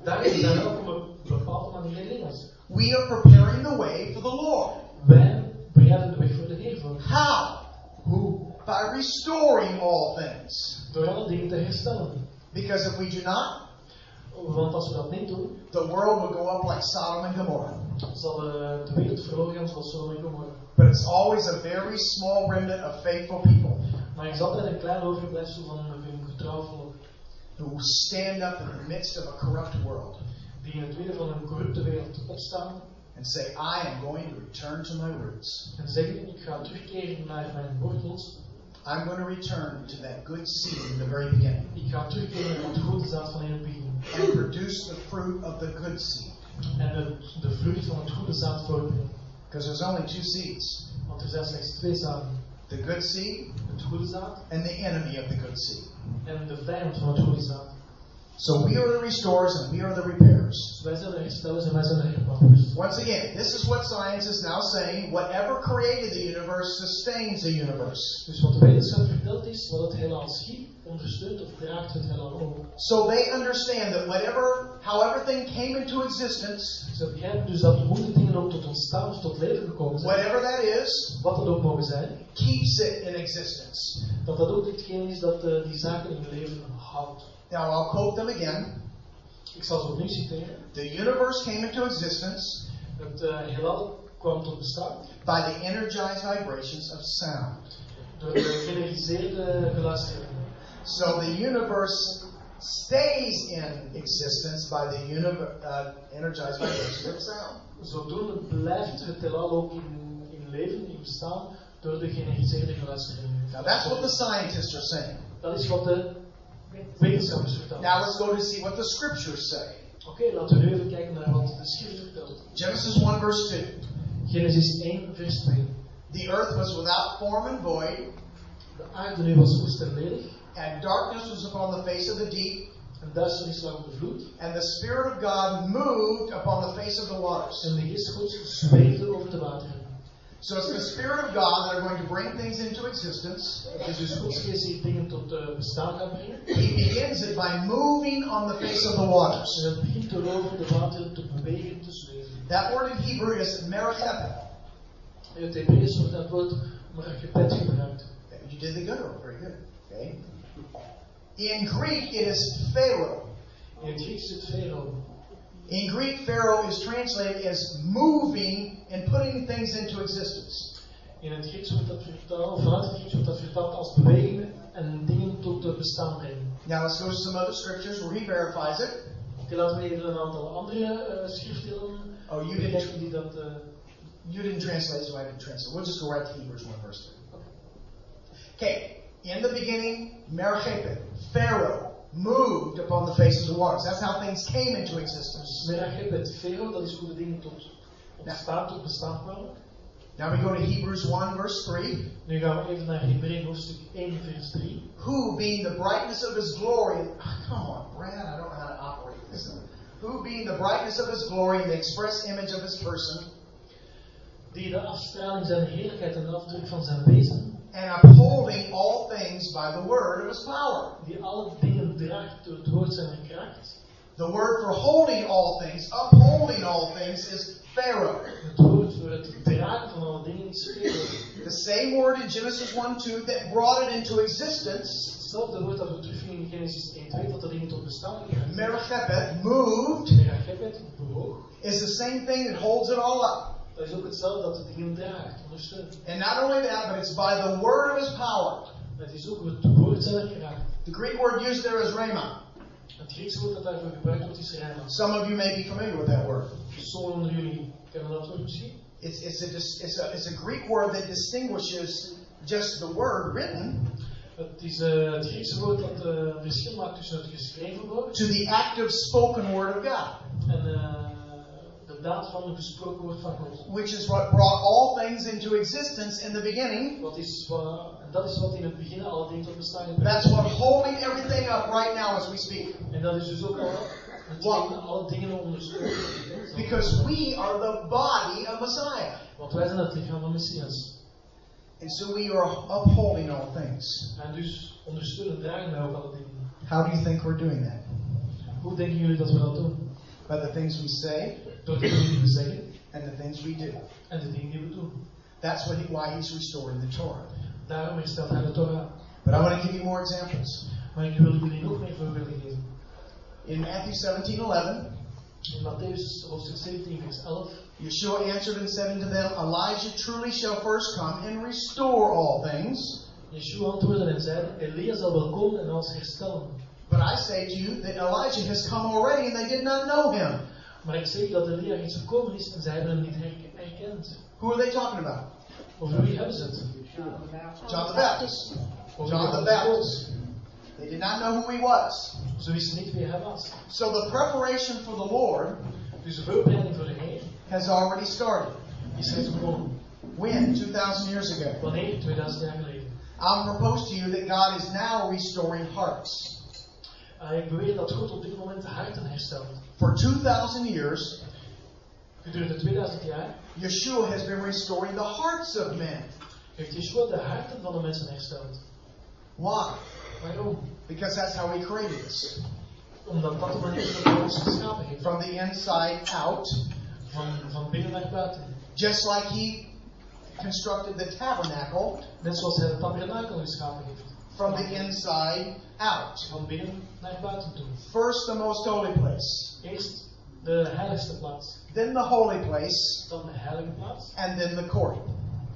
We op een bepaalde manier leiders. We are preparing the way for the Lord. Wij bereiden de weg voor de Heer voor. How? Hoe? By restoring all things. Door alle dingen te herstellen. Because if we do not, Want als we dat niet doen, the world will go up like Sodom and Gomorrah. zal eh, de wereld verloren zoals Sodom en Gomorra. But it's always a very small remnant of faithful people Maar er is altijd een klein overblijfsel van een getrouw volk. Who will stand up in the midst of a corrupt world Die in het midden van een corrupte wereld opstaan and say, I am going to return to my roots. en zeggen: Ik ga terugkeren naar mijn wortels. I'm going to return to that good seed in the very beginning Ik ga terugkeren naar het goede zaad van in het begin. and produce the fruit of the good seed. En de, de vrucht van het goede zaad voortbrengen. Because there's only two seeds Want er zijn slechts twee zaden: the good seed het goede zaad and the enemy of the good seed. En de vijand van het goede zaad. So we are the restorers and we are the repairers. Dus wij zijn de herstellers en wij zijn de herbouwers. Once again, this is what science is now saying. Whatever created the universe sustains the universe. Dus wat de wetenschap vertelt is: wat het heelal schiet, ondersteunt of draagt het heelal ook. So they understand that whatever, how everything came into existence, Ze begrijpen dus dat hoe de dingen ook tot ontstaan of tot leven gekomen zijn, whatever that is, wat dat ook mogen zijn, keeps it in existence. dat dat ook hetgeen is dat eh, die zaken in leven houdt. Now I'll quote them again. Ik zal ze opnieuw citeren. The universe came into existence Het eh, heelal kwam tot bestaan by the energized vibrations of sound. door de geënergiseerde geluidsstroming. So the universe stays in existence by the univer- uh, energized vibrations of sound. Zodoende blijft het heelal ook in, in leven, in bestaan, door de. Now that's what the scientists are saying. Dat is wat de wetenschappers vertellen. Now let's go to see what the scriptures say. Oké, laten we nu even kijken naar wat de schrift vertelt. Genesis 1 verse 2. Genesis 1, vers 2. The earth was without form and void, De aarde nu was woest en ledig, and darkness was upon the face of the deep, en duisternis lag op de vloed, and the Spirit of God moved upon the face of the waters. en de geest Gods zweefde over de wateren. So it's the Spirit of God that are going to bring things into existence. Het is dus Gods geest die dingen tot eh, bestaan gaat brengen. He begins it by moving on the face of the waters. En het begint door over de wateren te bewegen, te zweven. That word in Hebrew is merachepet. In het Hebreeuws wordt dat woord marachepet gebruikt. You did the good one. Very good. Okay. In Greek, it is phero. In het Grieks phero. In Greek, phero is translated as moving and putting things into existence. In het Grieks wordt dat vertaald, vanuit het Grieks wordt dat vertaald als bewegen en dingen tot bestaan brengen. Now let's go to some other scriptures where he verifies it. Oké, laten we even een aantal andere uh, schriftdelen Oh, you didn't, die dat. Uh, you didn't translate, so I didn't translate. We'll just go right to Hebrews 1 verse 3. Okay, in the beginning, Merchepet, phero, moved upon the faces of the waters. That's how things came into existence. phero, dat is hoe de dingen tot ontstaan, tot bestaan kwamen. Now we go to Hebrews 1 verse 3. Nu gaan we even naar Hebreeën hoofdstuk 1 vers 3. Who, being the brightness of his glory, ah, come on, Brad, I don't know how to operate this. Who, being the brightness of his glory and the express image of his person, Die de afstraling zijn heerlijkheid en de afdruk van zijn wezen, and upholding all things by the word of his power. die alle dingen draagt door het woord zijn kracht. The word for holding all things, upholding all things, is phero. Het woord voor het dragen van alle dingen is phero. The same word in Genesis 1 2 that brought it into existence, Hetzelfde woord dat we terugvinden in Genesis 1 2, dat de dingen tot bestaan krijgen. Merchepet, moved, bewoog. is the same thing that holds it all up. Is ook hetzelfde dat de dingen draagt, ondersteunt. And not only that, but it's by the word of his power. Het is ook het woord zijn kracht. The Greek word used there is rhema. Het Griekse woord dat daarvoor gebruikt wordt is rema. Some of you may be familiar with that word. Sommigen onder jullie kennen dat woord misschien. It's, it's, a, it's, a, it's a Greek word that distinguishes just the word written Het is eh, het Griekse woord dat eh, verschil maakt tussen het geschreven woord to the active spoken word of God, en eh, de daad van gesproken van God. which is what brought all things into existence in the beginning. Wat is, dat is wat in het begin alle dingen tot bestaan That's what holding everything up right now as we speak. En dat is dus ook al alle dingen ondersteunt. Because we are the body of Messiah. Want wij zijn het lichaam van Messias. And so we are upholding all things. En dus ondersteunen dragen wij ook alle dingen. How do you think we're doing that? Hoe denken jullie dat we dat doen? By the things we say Door de dingen die we zeggen and the things we do. en de dingen die we doen. That's what he, why he's restoring the Torah. Daarom herstelt hij de Torah. But I want to give you more examples. Maar ik wil jullie nog meer voorbeelden geven. In Matthew 17 11, In Matthäus hoofdstuk 17 vers 11 Yeshua answered and said unto them, Elijah truly shall first come and restore all things. Yeshua antwoordde en zei, Elia zal wel komen en alles herstellen. But I say to you that Elijah has come already and they did not know him. Maar ik zeg dat Elia reeds gekomen is en zij hebben hem niet her- herkend. Who are they talking about? Over wie hebben ze het? John the Baptist. John the Baptist. They did not know who he was. Ze wisten niet wie hij was. So the preparation for the Lord Dus de voorbereiding voor de Heer has already started. is reeds begonnen. When? 2,000 years ago. Wanneer? 2000 jaar geleden. I'll propose to you that God is now restoring hearts. Uh, ik beweer dat God op dit moment de harten herstelt. For 2,000 years, Gedurende 2000 jaar Yeshua has been restoring the hearts of men. heeft Yeshua de harten van de mensen hersteld. Why? Waarom? Because that's how he created us. Omdat dat de manier is ons geschapen heeft. From the inside out, Van, van binnen naar buiten. just like he constructed the tabernacle Net zoals hij de tabernakel geschapen heeft. From the inside out. Van binnen naar buiten toe. First, the most holy place, Eerst de heiligste plaats. then the holy place, Dan de heilige plaats. and then the court.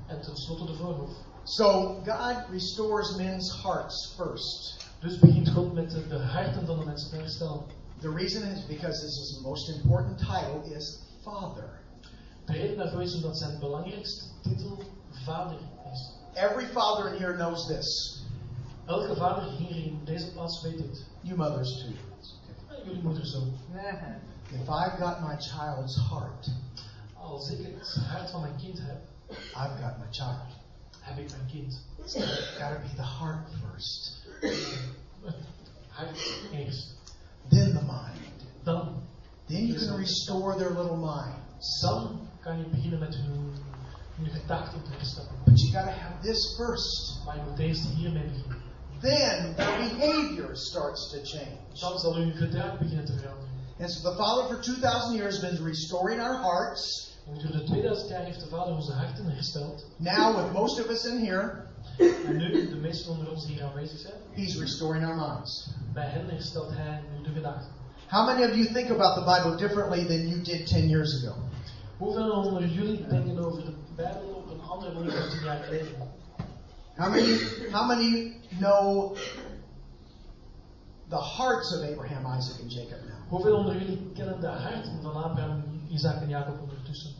En tenslotte de voorhof. So, God restores men's hearts first. Dus begint God met de, de harten van de mensen te herstellen. The reason is because this is the most important title is Father. De reden daarvoor is omdat zijn belangrijkste titel vader is. Every father in here knows this. Elke vader hier in deze plaats weet het. You mothers too. En jullie moeders ook. If I've got my child's heart, Als ik het hart van mijn kind heb, I've got my child. heb ik mijn kind. It's got to be the heart first, hart eerst. then the mind. Dan, Then you can restore their little minds. dan kan je beginnen met hun, hun gedachten te herstellen. But you got to have this first. Maar je moet eerst hiermee beginnen. Then their behavior starts to change. Dan zal uw gedrag beginnen te veranderen. And so the Father for 2,000 years has been restoring our hearts. En gedurende 2000 jaar heeft de Vader onze harten hersteld. Now, with most of us in here, En nu, de meesten onder ons die hier aanwezig zijn, He's restoring our minds. bij hen herstelt Hij nu de gedachten. How many of you think about the Bible differently than you did 10 years ago? Hoeveel onder jullie denken over de Bijbel op een andere manier dan 10 jaar geleden? How many, how many know the hearts of Abraham, Isaac, and Jacob now? Hoeveel onder jullie kennen de harten van Abraham, Isaac en Jacob ondertussen?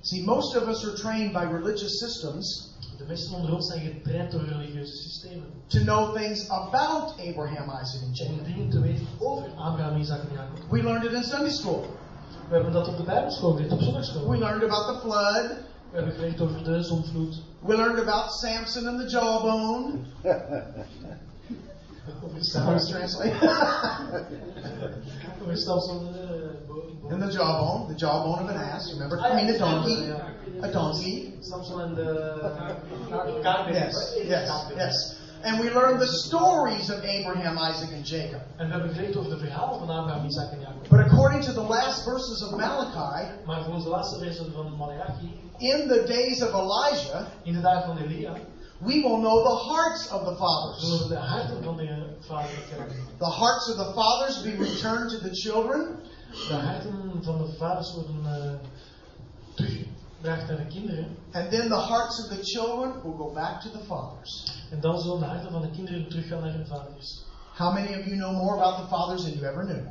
See, most of us are trained by religious systems De meesten onder ons zijn getraind door religieuze systemen. to know things about Abraham, Isaac, and Om Jacob. dingen te weten over Abraham, Isaac en Jacob. We learned it in Sunday school. We hebben dat op de Bijbelschool geleerd, op zondagschool. We learned about the flood. We hebben geleerd over de zonvloed. We learned about Samson and the jawbone. Over Someone's Samson. translate. Over Samson, bo- bo- and the jawbone, the jawbone of an ass. Remember? I mean, a donkey. A donkey. De. Yes, yes, yes. And we learned the stories of Abraham, Isaac, and Jacob. En we hebben geleerd over de verhalen van Abraham, Isaac en Jacob. But according to the last verses of Malachi, Maar volgens de laatste versen van Malachi, in the days of Elijah, in de dagen van Elia, we will know the hearts of the fathers. de harten van de vader kennen. The hearts of the fathers be returned to the children, De harten van de vaders worden teruggebracht naar de kinderen. and then the hearts of the children will go back to the fathers. En dan zullen de harten van de kinderen teruggaan naar hun vaders. How many of you know more about the fathers than you ever knew?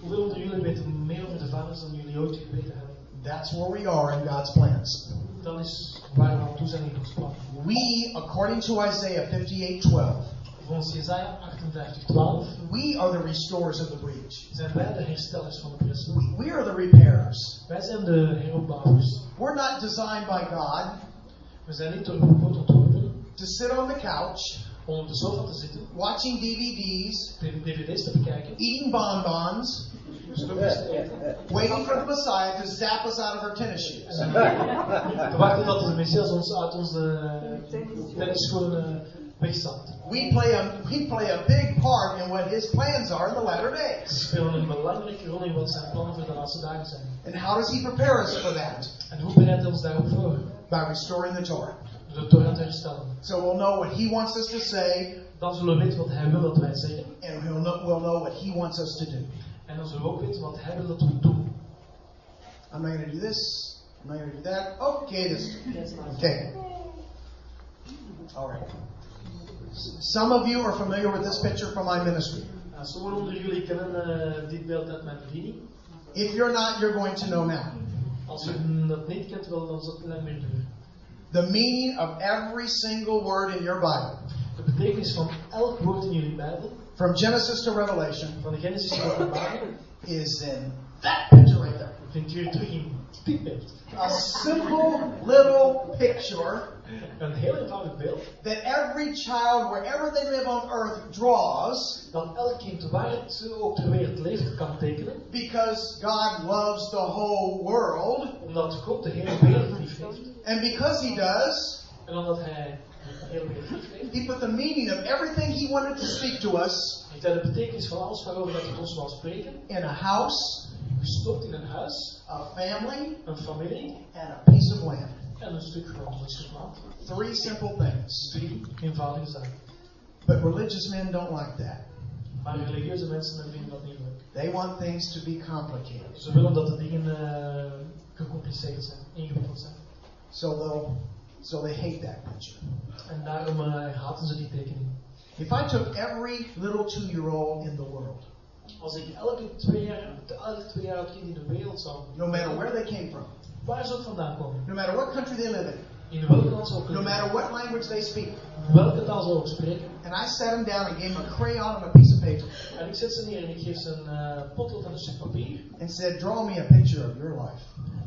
Hoeveel van jullie weten meer over de vaders dan jullie ooit geweten hebben? That's where we are in God's plans. Dat is waar we aan toe zijn in ons plan. We, according to Isaiah 58:12, 58, 12 we are the restorers of the breach. zijn wij de herstellers van de pressen. We, we are the repairers. Wij zijn de heropbouwers. We're not designed by God We zijn niet door God ontworpen to sit on the couch om op de sofa te zitten, watching DVD's, dvd's te bekijken, eating bonbons, snoepjes te eten, waiting for the Messiah to zap us out of our tennis shoes. en te wachten tot de Messias ons uit onze tennisschoenen wegzapt. We play a we play a big part in what his plans are in the latter days. spelen een belangrijke rol in wat zijn plannen voor de laatste dagen zijn. And how does he prepare us for that? En hoe bereidt hij ons daarop voor? By restoring the Torah. Torah te herstellen. So we'll know what he wants us to say, Dan zullen we weten wat hij wil dat wij zeggen. and we'll know, we'll know what he wants us to do. En dan zullen we ook weten wat hij wil dat we doen. I'm not going to do this. I'm not going to do that. Okay, this. Okay. All right. Some of you are familiar with this picture from my ministry. Sommigen onder jullie kennen eh, dit beeld uit mijn bediening. If you're not, you're going to know now. Als je dat niet kent, wel, dan is dat lang meer. The meaning of every single word in your Bible, De betekenis van elk woord in jullie Bijbel, from Genesis to Revelation, van de Genesis tot de Openbaring, is in that picture right there. vindt u terug in beeld. A simple little picture Een heel eenvoudig beeld that every child, wherever they live on earth, draws dat elk kind waar het ook ter wereld leeft kan tekenen. because God loves the whole world. Omdat God de hele wereld lief heeft. And because He does, En omdat hij de hele lief heeft, He put the meaning of everything He wanted to speak to us de betekenis van alles waarover dat hij ons wil spreken. in a house, in een huis, a family, een familie and a piece of land. En een stuk grond. Dat is gesmaakt. Three simple things. Drie eenvoudige zaken. But religious men don't like that. Maar religieuze mensen vinden dat niet leuk. They want things to be complicated. Ze willen dat de dingen eh, gecompliceerd zijn, ingewikkeld zijn. So they'll so they hate that picture. En daarom eh, haten ze die tekening. If I took every little two-year-old in the world, Als ik elke twee jaar, elke twee jaar kind in de wereld zou, no matter where they came from, waar ze ook vandaan komen, no matter what country they live in, in welke land ze ook no matter what language they speak, welke taal ze ook spreken, and I sat them down and gave them a crayon and a piece of paper. En ik zet ze neer en ik geef ze een uh, potlood en een stuk papier, and said, "Draw me a picture of your life."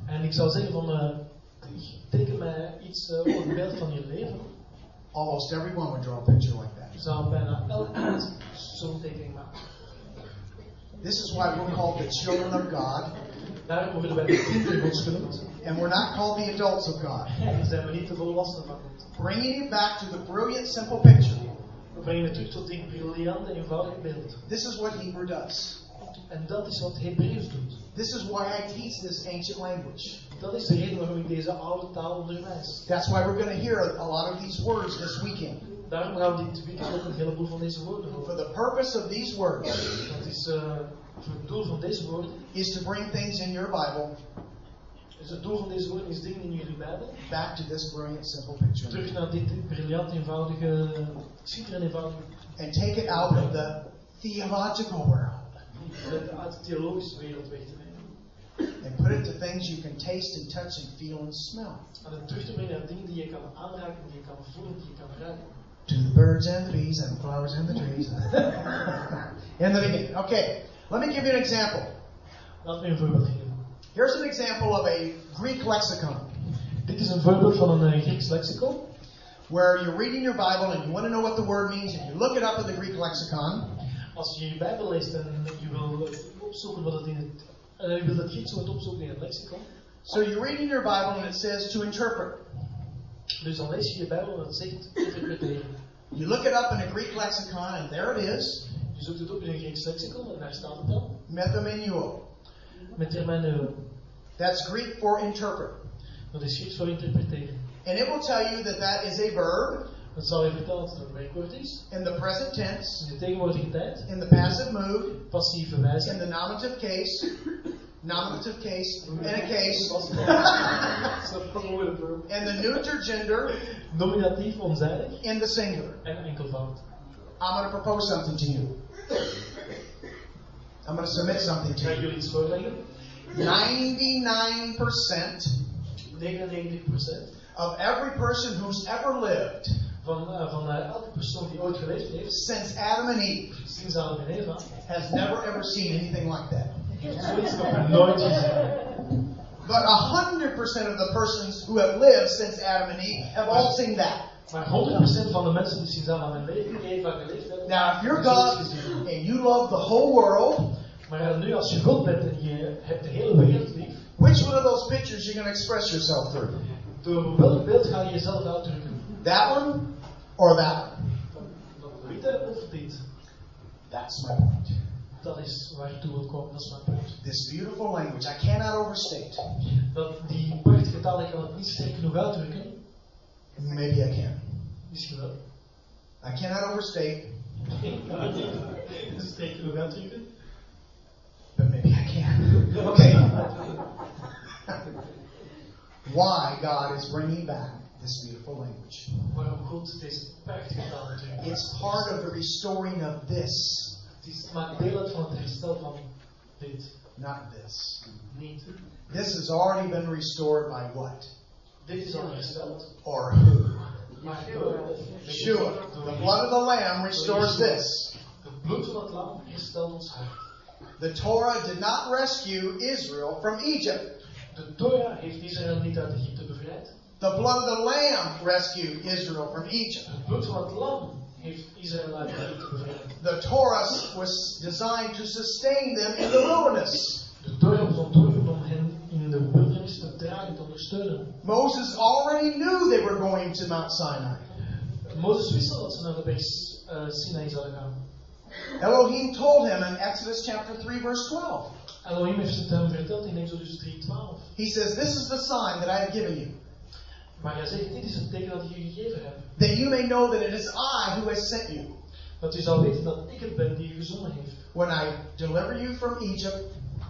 en ik zou zeggen van, eh, teken mij iets uh, over het beeld van je leven, Almost everyone would draw a picture like that. zou bijna elk kind zo'n tekening maken. This is why we're called the children of God, Daarom worden wij de kinderen Gods genoemd. and we're not called the adults of God. En daar zijn we niet de volwassenen van God. Bringing it back to the brilliant, simple picture. We brengen het terug tot dit briljante, eenvoudige beeld. This is what Hebrew does. En dat is wat Hebreeuws doet. This is why I teach this ancient language. Dat is de reden waarom ik deze oude taal onderwijs. That's why we're going to hear a lot of these words this weekend. Daarom gaan we dit weekend ook een heleboel van deze woorden For the purpose of these words Dat is, voor het doel van deze woorden is to bring things in your Bible Dus het doel van deze woorden is dingen in jullie Bijbel. back to this brilliant, simple picture. Terug naar dit briljant eenvoudige, schitterend eenvoudige, And take it out of the theological world het uit de theologische wereld weg te nemen. and put it to things you can taste and touch and feel and smell. En het terug te brengen naar dingen die je kan aanraken, die je kan voelen, die je kan ruiken. To the birds and the bees and the flowers and the trees. In the beginning. Okay, let me give you an example. Laat me een voorbeeld geven. Here's an example of a Greek lexicon Dit is een voorbeeld van een Grieks lexicon. where you're reading your Bible and you want to know what the word means and you look it up in the Greek lexicon. Als je je Bijbel leest en je wil opzoeken wat het in het, en je wil het Grieks wat opzoeken in het lexicon, So you're reading your Bible and it says to interpret. dus dan lees je je Bijbel en het zegt interpreteren. You look it up in a Greek lexicon and there it is, zoekt het op in een Grieks lexicon en daar staat het dan. methermeneuo. Met. That's Greek for interpret. Dat is Grieks voor interpreteren. And it will tell you that that is a verb Dat zal je vertellen dat het een werkwoord is. in the present tense, In de tegenwoordige tijd. in the passive mood, Passieve in the nominative case, nominative case, in a case, in the neuter gender, Nominatief, onzijdig. in the singular. En enkelvoud. I'm going to propose something to you. I'm going to submit something to you. jullie iets voorleggen. 99% 99% of every person who's ever lived van, uh, van uh, elke persoon die ooit geleefd heeft, since Adam and Eve sinds Adam en Eva, has never ever seen anything like that. zoiets nog nooit gezien. But 100% of the persons who have lived since Adam and Eve have all seen that. Maar 100% van de mensen die sinds Adam en Eva geleefd hebben, Now, if you're God. And you love the whole world, Maar nu als je God bent en je hebt de hele wereld lief, which one of those pictures you're going to express yourself through? door welk beeld ga je jezelf uitdrukken? That one or that one? Of dit? That's my point. Dat is waar ik komen, dat is mijn punt. This beautiful language, I cannot overstate. Dat die prachtige taal, ik kan het niet sterk genoeg uitdrukken. Maybe I can. Misschien wel. I cannot overstate, uitdrukken. but maybe I can. Okay. Why God is bringing back this beautiful language. Waarom God deze prachtige taal uitdrukt. It's part of the restoring of this, Het is, maakt deel uit van het herstel not this. This has already been restored by what? Dit is al. Or who? Yeshua. The blood of the Lamb restores this. The Torah did not rescue Israel from Egypt. De Torah heeft Israël niet uit Egypte bevrijd. The blood of the Lamb rescued Israel from Egypt. Het bloed van het lam heeft Israël uit Egypte bevrijd. The Torah was designed to sustain them in the wilderness. De Torah Moses already knew they were going to Mount Sinai. Mozes wist al dat ze naar de berg Sinai zouden gaan. Elohim told him in Exodus chapter 3, verse 12. Elohim heeft het hem verteld in Exodus 3:12. He says, This is the sign that I have given you, Maar hij zegt, dit is het teken dat ik je gegeven heb. that you may know that it is I who has sent you. Dat u zal weten dat ik het ben die je gezonden heeft. When I deliver you from Egypt,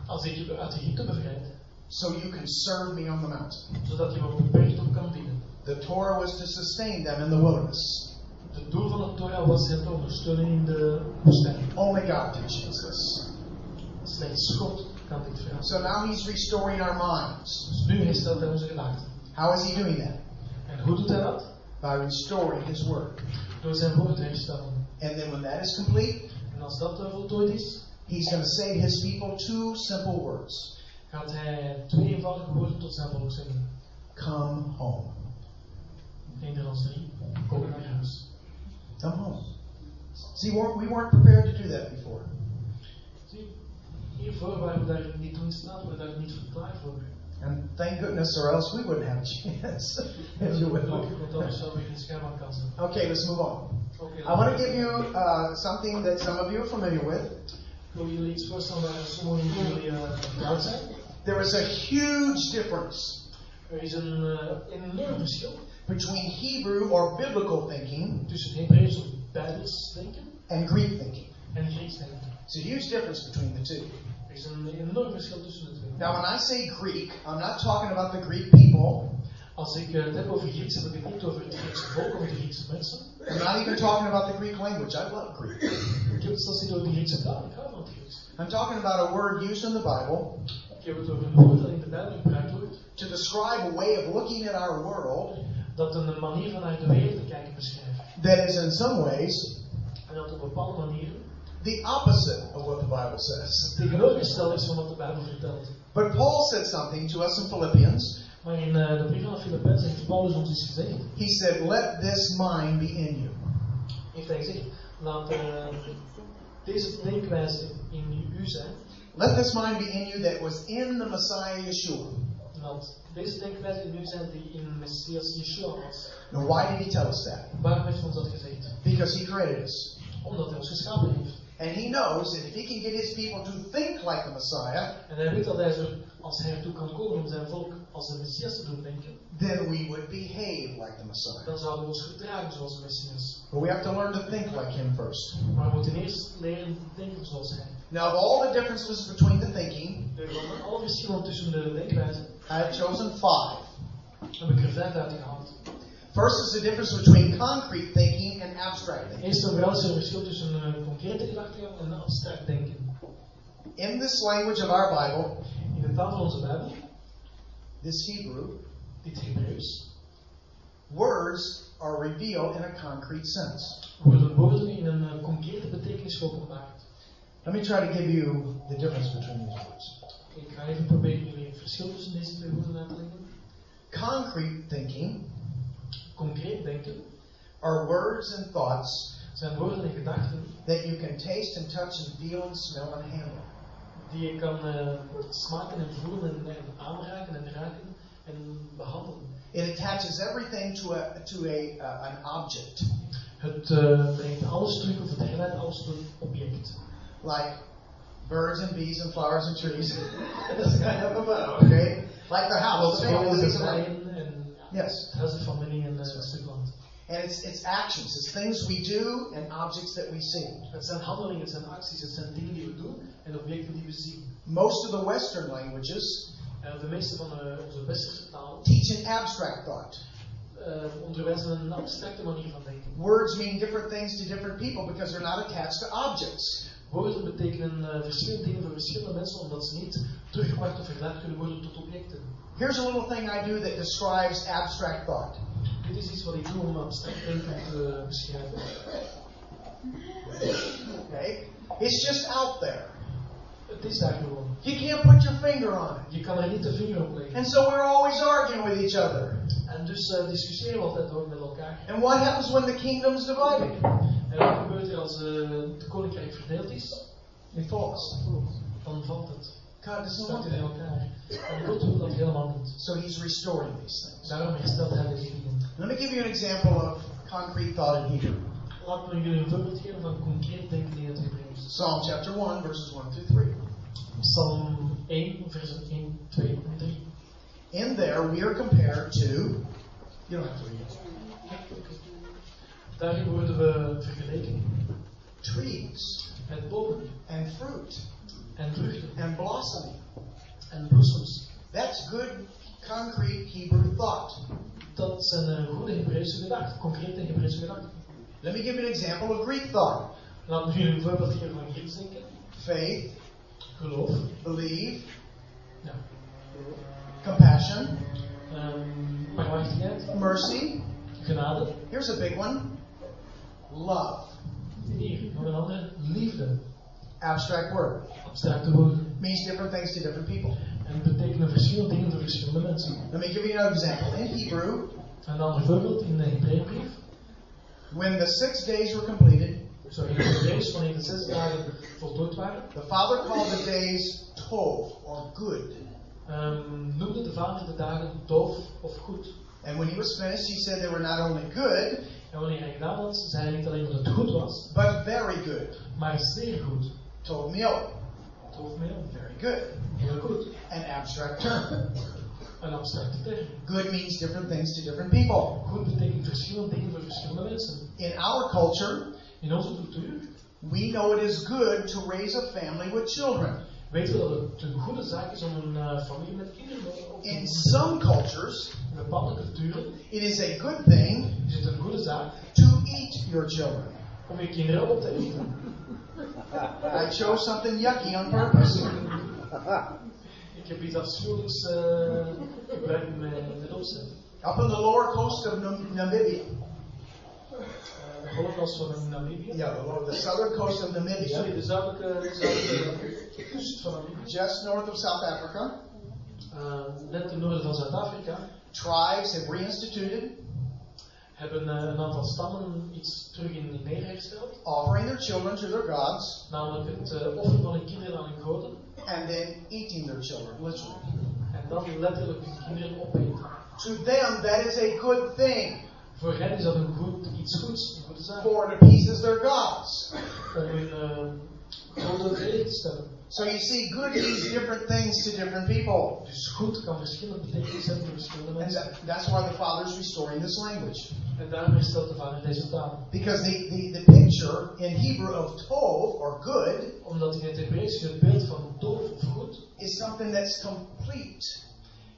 Als ik je uit Egypte bevrijd, so you can serve me on the mountain. zodat je me op de berg toch kan dienen. The Torah was to sustain them in the wilderness. Het doel van de Torah was hen te ondersteunen in de woestijn. Only God teaches this. Slechts God kan dit. So now he's restoring our minds. Dus nu herstelt hij onze gedachten. How is he doing that? En hoe doet hij dat? By restoring his word. Door zijn woord te herstellen. And then when that is complete, En als dat voltooid is, he's going to say his people two simple words gaat hij twee eenvoudige woorden tot zijn volk zeggen. Come home. Nederlands 3. Kom naar huis. Come home. See, we're- weren't prepared to do that before. Hiervoor waren we daar niet toe in staat, we daar niet verklaard voor. And thank goodness, or else we wouldn't have a chance, if you will. Gelukkig, want anders zouden we geen scherm kans hebben. Okay, let's move on. I want to give you uh, something that some of you are familiar with. Ik wil jullie iets voorstellen waar sommigen van jullie uh, vertrouwd zijn. There is a huge difference Er is een uh, enorm verschil between Hebrew or biblical thinking tussen Hebreeuws of Bijbels denken and Greek thinking. en Grieks denken. It's a huge difference between the two. Er is een enorm verschil tussen de twee. Now, when I say Greek, I'm not talking about the Greek people. Als ik het heb over Grieks, heb ik het niet over het Griekse volk of de Griekse mensen. I'm not even talking about the Greek language. I love Greek. Ik heb het zelfs niet over de Griekse taal, ik hou van het Grieks. I'm talking about a word used in the Bible Ik heb het over een woord dat in de Bijbel gebruikt wordt, to describe a way of looking at our world dat een manier van naar de wereld te kijken beschrijft. that is in some ways En dat op bepaalde manieren the opposite of what the Bible says. het tegenovergestelde is van wat de Bijbel vertelt. But Paul said something to us in Philippians. Maar in eh, de brief aan de Filipijnen heeft Paulus ons iets gezegd. He said, Let this mind be in you. Heeft hij gezegd, laat eh, deze denkwijze in u zijn. Let this mind be in you that was in the Messiah Yeshua. Laat deze denkwijze in u zijn die in Messias Yeshua was. Now, why did he tell us that? Waarom heeft hij ons dat gezegd? Because he created us. Omdat hij ons geschapen heeft. And he knows that if he can get his people to think like the Messiah, En hij weet dat hij als hij ertoe kan komen om zijn volk als de Messias te doen denken, then we would behave like the Messiah. dan zouden we ons gedragen zoals de Messias. But we have to learn to think like him first. Maar we moeten eerst leren te denken zoals hij. Now, of all the differences between the thinking, Dus van alle verschillen tussen de denkwijzen I have chosen five. heb ik er vijf uitgehaald. First is the difference between concrete thinking and abstract thinking. Eerst en vooral is er een verschil tussen concrete gedachtegang en abstract denken. In this language of our Bible, In de taal van onze Bijbel, this Hebrew, dit Hebrews, words are revealed in a concrete sense. worden woorden in een eh, concrete betekenis geopenbaard. Let me try to give you the difference between these words. Ik ga even proberen jullie het verschil tussen deze twee woorden uit te leggen. Concrete thinking Concreet denken are words and thoughts zijn woorden en gedachten that you can taste and touch and feel and smell and handle. Die je kan eh, smaken en voelen en, en aanraken en raken en behandelen. It attaches everything to a to a uh, an object, Het eh, brengt alles terug, of het herleidt alles tot een object. like birds and bees and flowers and trees. That's kind of a bow, okay? Like the house, the family, en Yes. het huis, de familie en een stuk land. And it's it's actions, it's things we do and objects that we see. Het zijn handelingen, het zijn acties, het zijn dingen die we doen en objecten die we zien. Most of the Western languages Eh, de meeste van eh, onze westerse taal teach an abstract thought. eh, onderwijzen een abstracte manier van denken. Words mean different things to different people because they're not attached to objects. Woorden betekenen eh, verschillende dingen voor verschillende mensen omdat ze niet teruggebracht of vergelijkt kunnen worden tot objecten. Here's a little thing I do that describes abstract thought. Dit is iets wat ik doe om abstract denken te beschrijven. Okay? It's just out there. Het is daar gewoon. You can't put your finger on it. Je kan er niet de vinger op leggen. And so we're always arguing with each other. En dus eh, discussiëren we altijd ook met elkaar. And what happens when the kingdom's divided? En wat gebeurt er als eh, het koninkrijk verdeeld is? It falls. Dan valt het. God doesn't Stort want in that. God wil dat helemaal niet. So he's restoring these things. Daarom herstelt hij deze dingen. Let me give you an example of concrete thought in Hebrew. Laat me jullie een voorbeeld geven van concreet denken in het Hebreeuws. Psalm chapter 1, verses 1 through 3. Psalm 1, versen 1, 2 en 3. In there, we are compared to. You don't have to read it. Daarin worden we vergeleken Trees met bomen and fruit en vruchten and blossoming. en bloesems. That's good, concrete Hebrew thought. Dat eh, goede Hebreeuwse gedachten, concrete Hebreeuwse gedachten. Let me give you an example of Greek thought Laat me jullie een voorbeeld geven van Grieks denken. faith, Geloof, believe, ja. compassion, barmhartigheid, mercy. genade. Here's a big one love. Hier, nog een andere. Liefde. Abstract word. Abstracte woorden. Means different things to different people. En betekenen verschillende dingen voor verschillende mensen. Let me give you another example. In Hebrew, Een ander voorbeeld in de Hebreeënbrief. when the six days were completed, Zo in het Hebreeuws, wanneer de zes dagen voltooid waren, the Father called the days tov, or good. ehm, noemde de vader de dagen doof of goed. And when he was finished, he said they were not only good, En wanneer hij gedaan had, zei hij niet alleen dat het goed was, but very good. maar zeer goed. Toof meer, very good. An abstract term. Een abstracte term. Good means different things to different people. Goed betekent verschillende dingen voor verschillende mensen. In our culture, In onze cultuur we know it is good to raise a family with children. Weten we dat het een goede zaak is om een uh, familie met kinderen op te In some cultures, In bepaalde culturen it is a good thing is het een goede zaak to eat your children. om je kinderen op te eten. I chose something yucky on purpose. Ik heb iets afschuwelijks uh, gebruikt in mijn, in opzet. Up on the lower coast of Nam- Namibia. Uh, de holocaust van Namibië. Yeah, the, lower- the southern coast of Namibia. Sorry, de zuidelijke, de zuidelijke kust van Namibië. Just north of South Africa. Uh, net ten noorden van Zuid-Afrika Tribes have reinstituted hebben uh, een aantal stammen iets terug in neergesteld. offering their children to their gods Namelijk het uh, offeren van hun kinderen aan hun goden. and then eating their children, literally. En dan letterlijk hun kinderen opeten. To them, that is a good thing. Voor hen is dat een goed, iets goeds, een goede zaak. For it appeases their gods. Om hun goden vrede te stellen. So you see, good means different things to different people. Dus goed kan verschillende betekenissen hebben voor verschillende And that, that's why the Father is restoring this language. En daarom herstelt de vader deze taal. Because the, the, the picture in Hebrew of tov, or good, Omdat in het Hebreeuws het beeld van doof of goed is something that's complete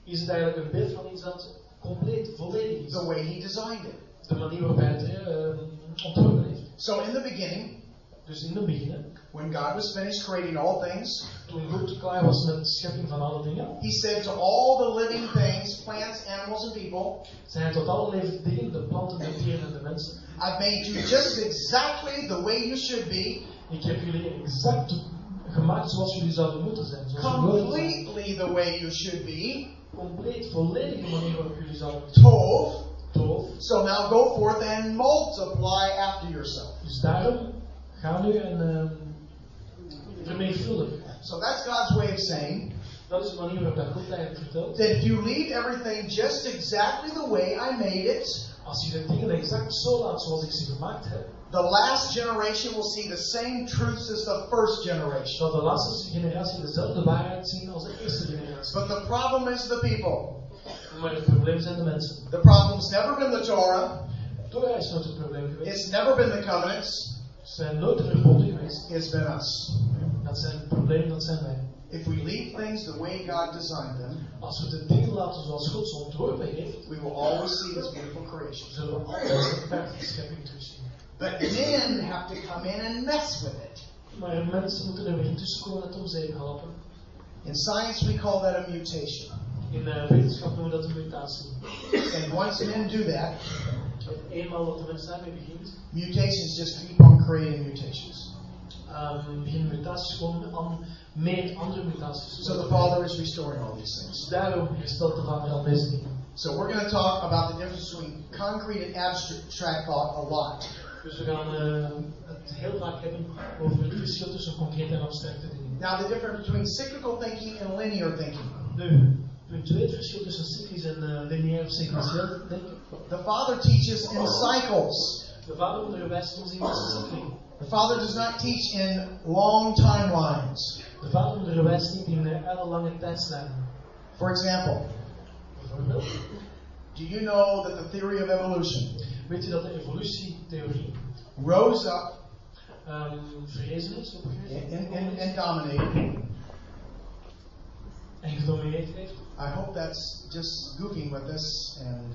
is het eigenlijk een beeld van iets dat compleet, volledig is. the way He designed it. De manier waarop hij het uh, ontworpen heeft. So in the beginning, Dus in het begin, when God was finished creating all things, toen God klaar was met de schepping van alle dingen, He said to all the living things, plants, animals, and people, zei hij tot alle levende dingen, de planten, de dieren en de mensen. I've made you just exactly the way you should be, Ik heb jullie exact gemaakt zoals jullie zouden moeten zijn. Zoals jullie horen te zijn. completely the way you should be, Compleet, volledige manier waarop jullie zouden moeten zijn. tov. So now go forth and multiply after yourself. Dus daarom, ga nu en uh, So that's God's way of saying Dat is de manier waarop dat God eigenlijk vertelt. that if you leave everything just exactly the way I made it, Als je de dingen exact zo laat zoals ik ze gemaakt heb, the last generation will see the same truths as the first generation. zal de laatste generatie dezelfde waarheid zien als de eerste generatie. But the problem is the people. Maar het probleem zijn de mensen. The problem's never been the Torah. Torah is nooit het probleem geweest. It's never been the covenants. Het zijn nooit de verboden geweest. It's been us. Zijn probleem, dat zijn wij. If we leave things the way God designed them, Als we de dingen laten zoals God ze ontworpen heeft, we will always see His beautiful creation. zullen we altijd prachtige schepping terugzien. But men have to come in and mess with it. Maar mensen moeten er weer tussen komen en om zeep helpen. In science, we call that a mutation. In uh, wetenschap noemen we dat een mutatie. And once men do that, eenmaal de mens daarmee begint, mutations just keep on creating mutations. Um, mutaties gewoon aan meer andere mutaties. So the Father is restoring all these things. Daarom de Vader al. So we're going to talk about the difference between concrete and abstract thought a lot. Dus we gaan uh, het heel vaak hebben over het verschil tussen concrete en abstracte dingen. Now, the difference between cyclical thinking and linear thinking. Nu, punt 2, het verschil tussen cyclisch en uh, lineair of sequentieel denken. The Father teaches in cycles. De Vader onderwijst ons in de cycli. The Father does not teach in long timelines. De Vader onderwijst niet in ellenlange tijdslijnen. For example, do you know that the theory of evolution weet je dat de evolutietheorie rose up um, verrezen is op een gegeven and, moment and, dominated? en gedomineerd heeft? I hope that's just goofing with us and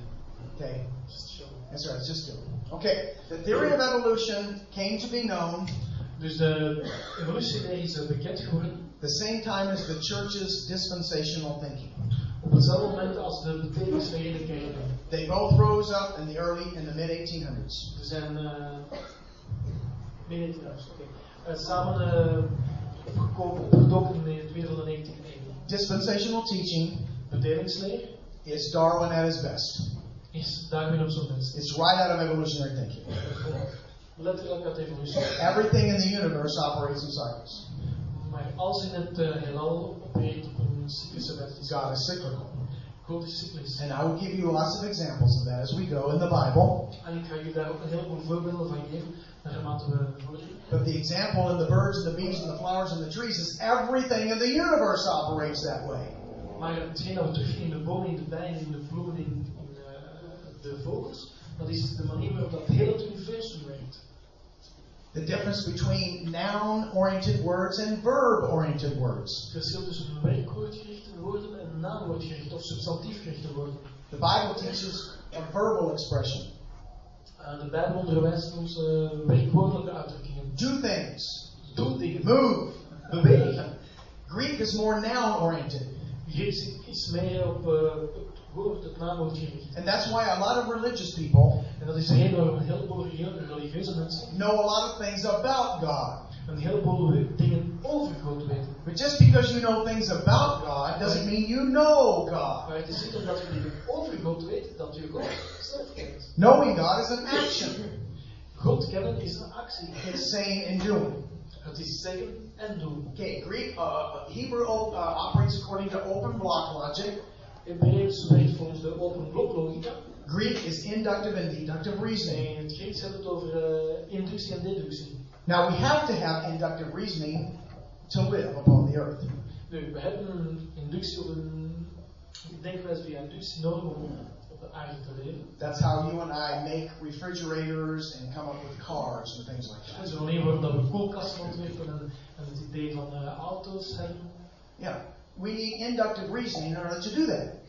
okay. Just show. That's right, it's just good. Okay, the theory of evolution came to be known Dus de evolutietheorie is uh, bekend geworden the same time as the church's dispensational thinking. op hetzelfde moment als de betekenisverleden kerken. They both rose up in the early in the mid 1800s. Ze zijn uh, nee, trouwens, oké. Uh, samen uh, opgekomen, opgedoken in het midden de 19e eeuw. Dispensational teaching Bedelingsleer is Darwin at his best. Is Darwin op zijn best. It's right out of evolutionary thinking. Letterlijk uit evolutie. Everything in the universe operates in cycles. Maar als in het uh, heelal opereert op een cyclische wijze. God is cyclical. God is cyclisch. And I will give you lots of examples of that as we go in the Bible. En ik ga daar ook een heleboel voorbeelden van geven, naarmate we voortgaan. But the example in the birds and the bees and the flowers and the trees is everything in the universe operates that way. Maar hetgeen dat we in de bomen, in de bijen, in de in, de vogels, dat is de manier waarop dat hele het universum werkt. The difference between noun oriented words and verb oriented words. Het verschil tussen werkwoordgerichte woorden en naamwoordgerichte of substantiefgerichte woorden. The Bible teaches a verbal expression. Uh, de Bijbel onderwijst ons uh, werkwoordelijke uitdrukkingen. Do things. Doe dingen. Move. Bewegen. Greek is more noun oriented. Grieks is meer op uh, woord, het naamwoord gericht. And that's why a lot of religious people En dat is de reden waarom een heleboel religieuze mensen know a lot of things about God. een heleboel dingen over God weten. But just because you know things about God doesn't mean you know God. Maar het is niet omdat je dingen over God weet dat je God. Knowing God is an action. God kennen is een actie. It's saying and doing. Het is zeggen en doen. Okay, Greek, uh, Hebrew uh, operates according to open block logic. Hebreeuws werkt volgens de open bloklogica. Greek is inductive and deductive reasoning. In het Grieks hebben we het over uh, inductie en deductie. Now we have to have inductive reasoning to live upon the earth. Nu, we hebben een inductie of een denkwijze via inductie nodig om op de aarde te leven. That's how you and I make refrigerators and come up with cars and things like Dat that. is de manier waarop dat we koelkasten ontwikkelen en, het idee van auto's hebben. Yeah, we need inductive reasoning in order to do that.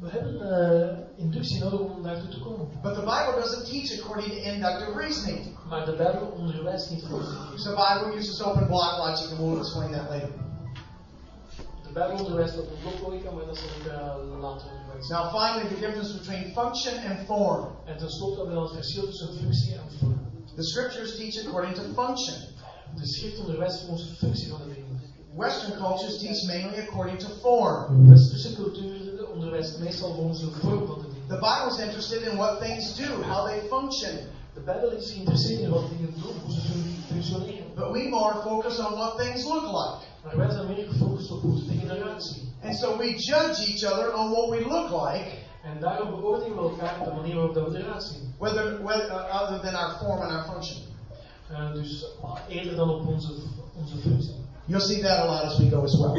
We hebben uh, inductie nodig om daartoe te komen. But the Bible doesn't teach according to inductive reasoning. Maar de Bijbel onderwijst niet volgens die So the Bible uses open block logic, and we'll explain that later. De Bijbel onderwijst op een bloklogica, maar dat zal ik uh, later onderwijzen. Now, finally, the difference between function and form. En tenslotte hebben we dan het verschil tussen functie en vorm. The scriptures teach according to function. De schrift onderwijst voor onze functie van de dingen. Western cultures teach mainly according to form. Westerse cultuur onderwijst meestal voor onze vorm van de dingen. The Bible is interested in what things do, how they function. De Bijbel is geïnteresseerd in wat dingen doen, hoe ze functioneren. But we more focus on what things look like. Maar wij zijn meer gefocust op hoe dingen eruit zien. And so we judge each other on what we look like, En daarom beoordelen we elkaar op de manier waarop dat we eruit zien. whether, whether uh, other than our form and our function. Uh, dus eerder dan op onze, onze functie. You'll see that a lot as we go as well.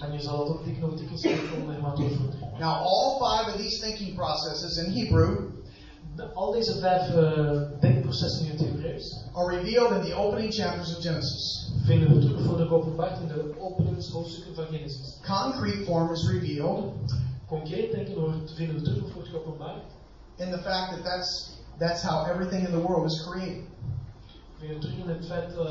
En je zal het ook dik nog dikwijls zien om maar te over. Now, all five of these thinking processes in Hebrew De- Al deze vijf uh, denkprocessen in het Hebreeuws are revealed in the opening chapters of Genesis. vinden we terug voor de openbaard in de openingshoofdstukken van Genesis. Concrete form is revealed Concreet denken we, vinden we terug of wordt geopenbaard. in the fact that that's that's how everything in the world is created. We terug in het feit, uh,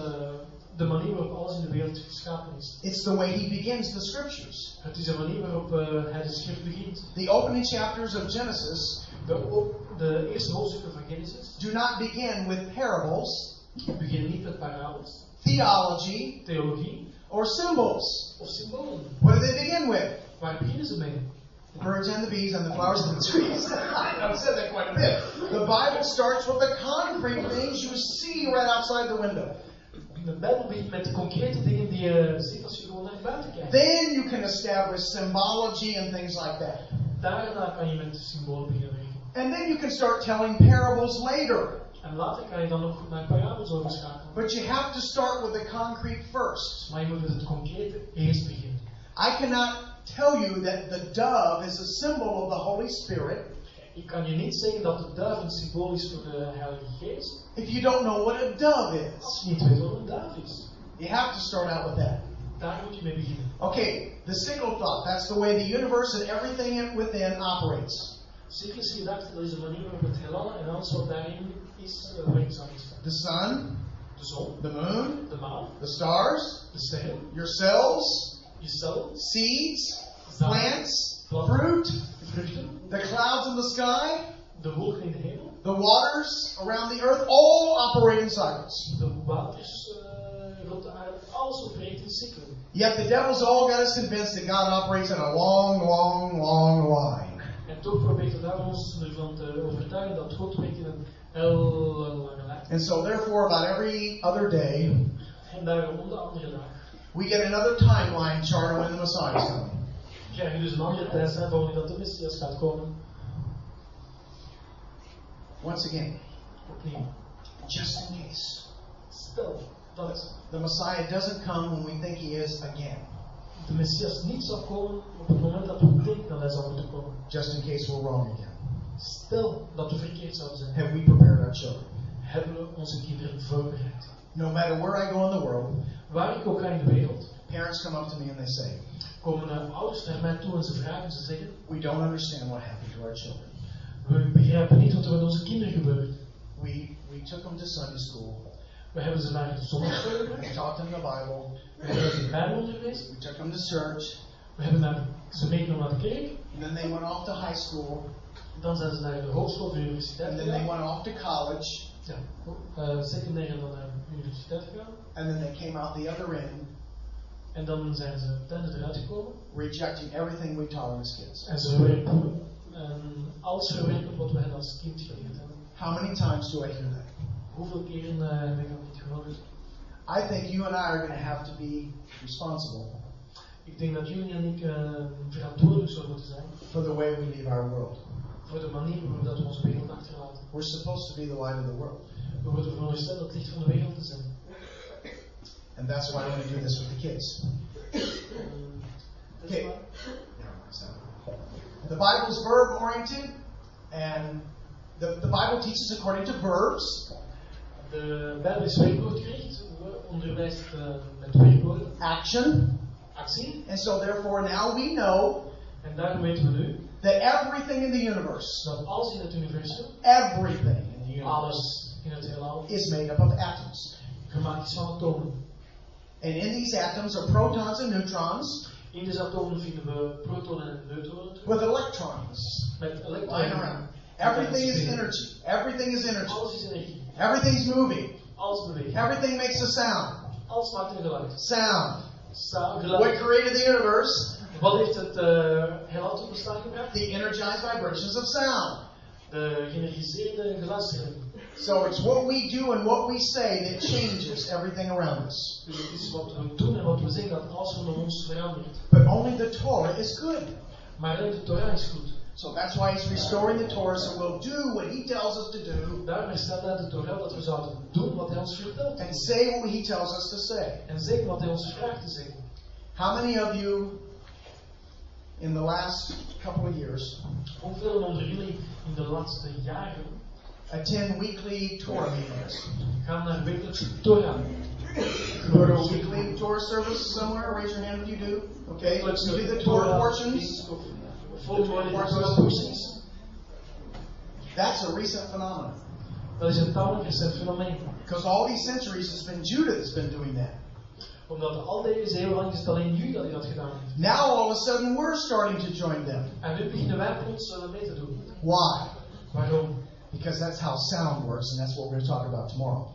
de manier waarop alles in de wereld geschapen is. It's the way he begins the scriptures. Het is de manier waarop uh, hij de schrift begint. The opening chapters of Genesis De, de eerste hoofdstukken van Genesis do not begin with parables, beginnen niet met parabels, theology, theologie or symbols. of symbolen. What do they begin with? Waar beginnen ze mee? The birds and the bees and the flowers and the trees. I've said that quite a bit. The Bible starts with the concrete things you see right outside the window. De Bijbel begint met concrete dingen die je ziet als je gewoon naar buiten kijkt. Then you can establish symbology and things like that. Daarna kan je met symbolen beginnen. And then you can start telling parables later. En later kan je dan ook naar parabels overschakelen. But you have to start with the concrete first. Maar je moet met het concrete eerst beginnen. I cannot tell you that the dove is a symbol of the Holy Spirit Ik kan je niet zeggen dat de duif een symbool is voor de Heilige Geest. if you don't know what a dove Als is. je niet weet wat een duif is. You have to start out with that. Daar moet je mee beginnen. Okay, the single thought. That's the way the universe and everything within operates. Cyclische gedachte, dat is de manier waarop het heelal en alles wat daarin is, uh, werkzaam is. The sun, De zon, the moon, de maan, the stars, de sterren, your cells, je cel, seeds, zaad, plants, planten, fruit, the clouds in the sky, de wolken in de hemel, the waters around the earth, all operate in cycles. de waters uh, rond de aarde, alles opereert in cyclen. Yet the devil's all got us convinced that God operates in a long, long, long line. En toch probeert de duivel ons ervan te overtuigen dat God werkt in een heel lange lijn. And so, therefore, about every other day, En daarom om de andere dag we get another timeline chart of when the Messiah is coming. Krijg je dus een andere tijdslijn voor wanneer dat de Messias gaat komen. Once again, Opnieuw. just in case. Stel dat The Messiah doesn't come when we think he is again. de Messias niet zou komen op het moment dat we denken dat hij zou moeten komen. Just in case we're wrong again. Stel dat we verkeerd zouden zijn. Have we prepared our children? Hebben we onze kinderen voorbereid? No matter where I go in the world, Waar ik ook ga in de wereld, parents come up to me and they say, komen ouders naar mij toe en ze vragen, ze zeggen, We don't understand what happened to our children. we begrijpen niet wat er met onze kinderen gebeurt. We, we took them to Sunday school. We hebben ze naar de zondagschool We taught them the Bible. we hebben ze Bijbel onderwezen, We took them to church. we hebben naar, ze meegenomen naar de kerk, And then they went off to high school. dan zijn ze naar de hogeschool of de universiteit And then they went off to college. Ja, uh, secundair en dan naar de universiteit gegaan. And then they came out the other end, En dan zijn ze uiteindelijk eruit gekomen. rejecting everything we taught them as kids. En ze verwerpen en alles verwerpen wat we hen als kind geleerd hebben. How many times do I hear that? Hoeveel keren uh, heb ik dat niet gehoord? I think you and I are going to have to be responsible Ik denk dat jullie en ik uh, verantwoordelijk zullen moeten zijn for the way we leave our world. voor de manier waarop dat we onze wereld achterlaten. We're supposed to be the light of the world. We worden verondersteld het licht van de wereld te zijn. And that's why I'm going to do this with the kids. En dat is Okay. the Bible is verb oriented, and the, the Bible teaches according to verbs. De Bijbel is werkwoordgericht. We onderwijst uh, met werkwoorden. action. Actie. And so, therefore, now we know En daarom weten we nu that everything in the universe, dat alles in het universum, everything in the universe, alles in het heelal, is made up of atoms. gemaakt is van atomen. And in these atoms are protons and neutrons In deze atomen vinden we protonen en neutronen with electrons met elektronen. around. Everything is energy. Everything is energy. Alles is energie. Everything's moving. Alles beweegt. Everything makes a sound. Alles maakt een geluid. Sound. Sa- What created the universe? Wat heeft het uh, heelal tot bestaan gebracht? The energized vibrations of sound. De geënergiseerde. So it's what we do and what we say that changes everything around us. But only the Torah is good. So that's why he's restoring the Torah so we'll do what he tells us to do and say what he tells us to say. How many of you in the last couple of years Hoeveel onder jullie in de laatste jaren attend weekly Torah meetings? gaan naar wekelijkse Torah? Go to a weekly Torah service somewhere? Raise your hand if you do. Okay, let's do the Torah portions. Volgende Torah portions. That's a recent phenomenon. Dat is een tamelijk recent fenomeen. Because all these centuries it's been Judah that's been doing that. Omdat al deze eeuwen lang is het alleen Juda die dat gedaan heeft. Now all of a sudden we're starting to join them. En nu beginnen wij plots uh, mee te doen. Why? Waarom? Because that's how sound works, and that's what we're going to talk about tomorrow.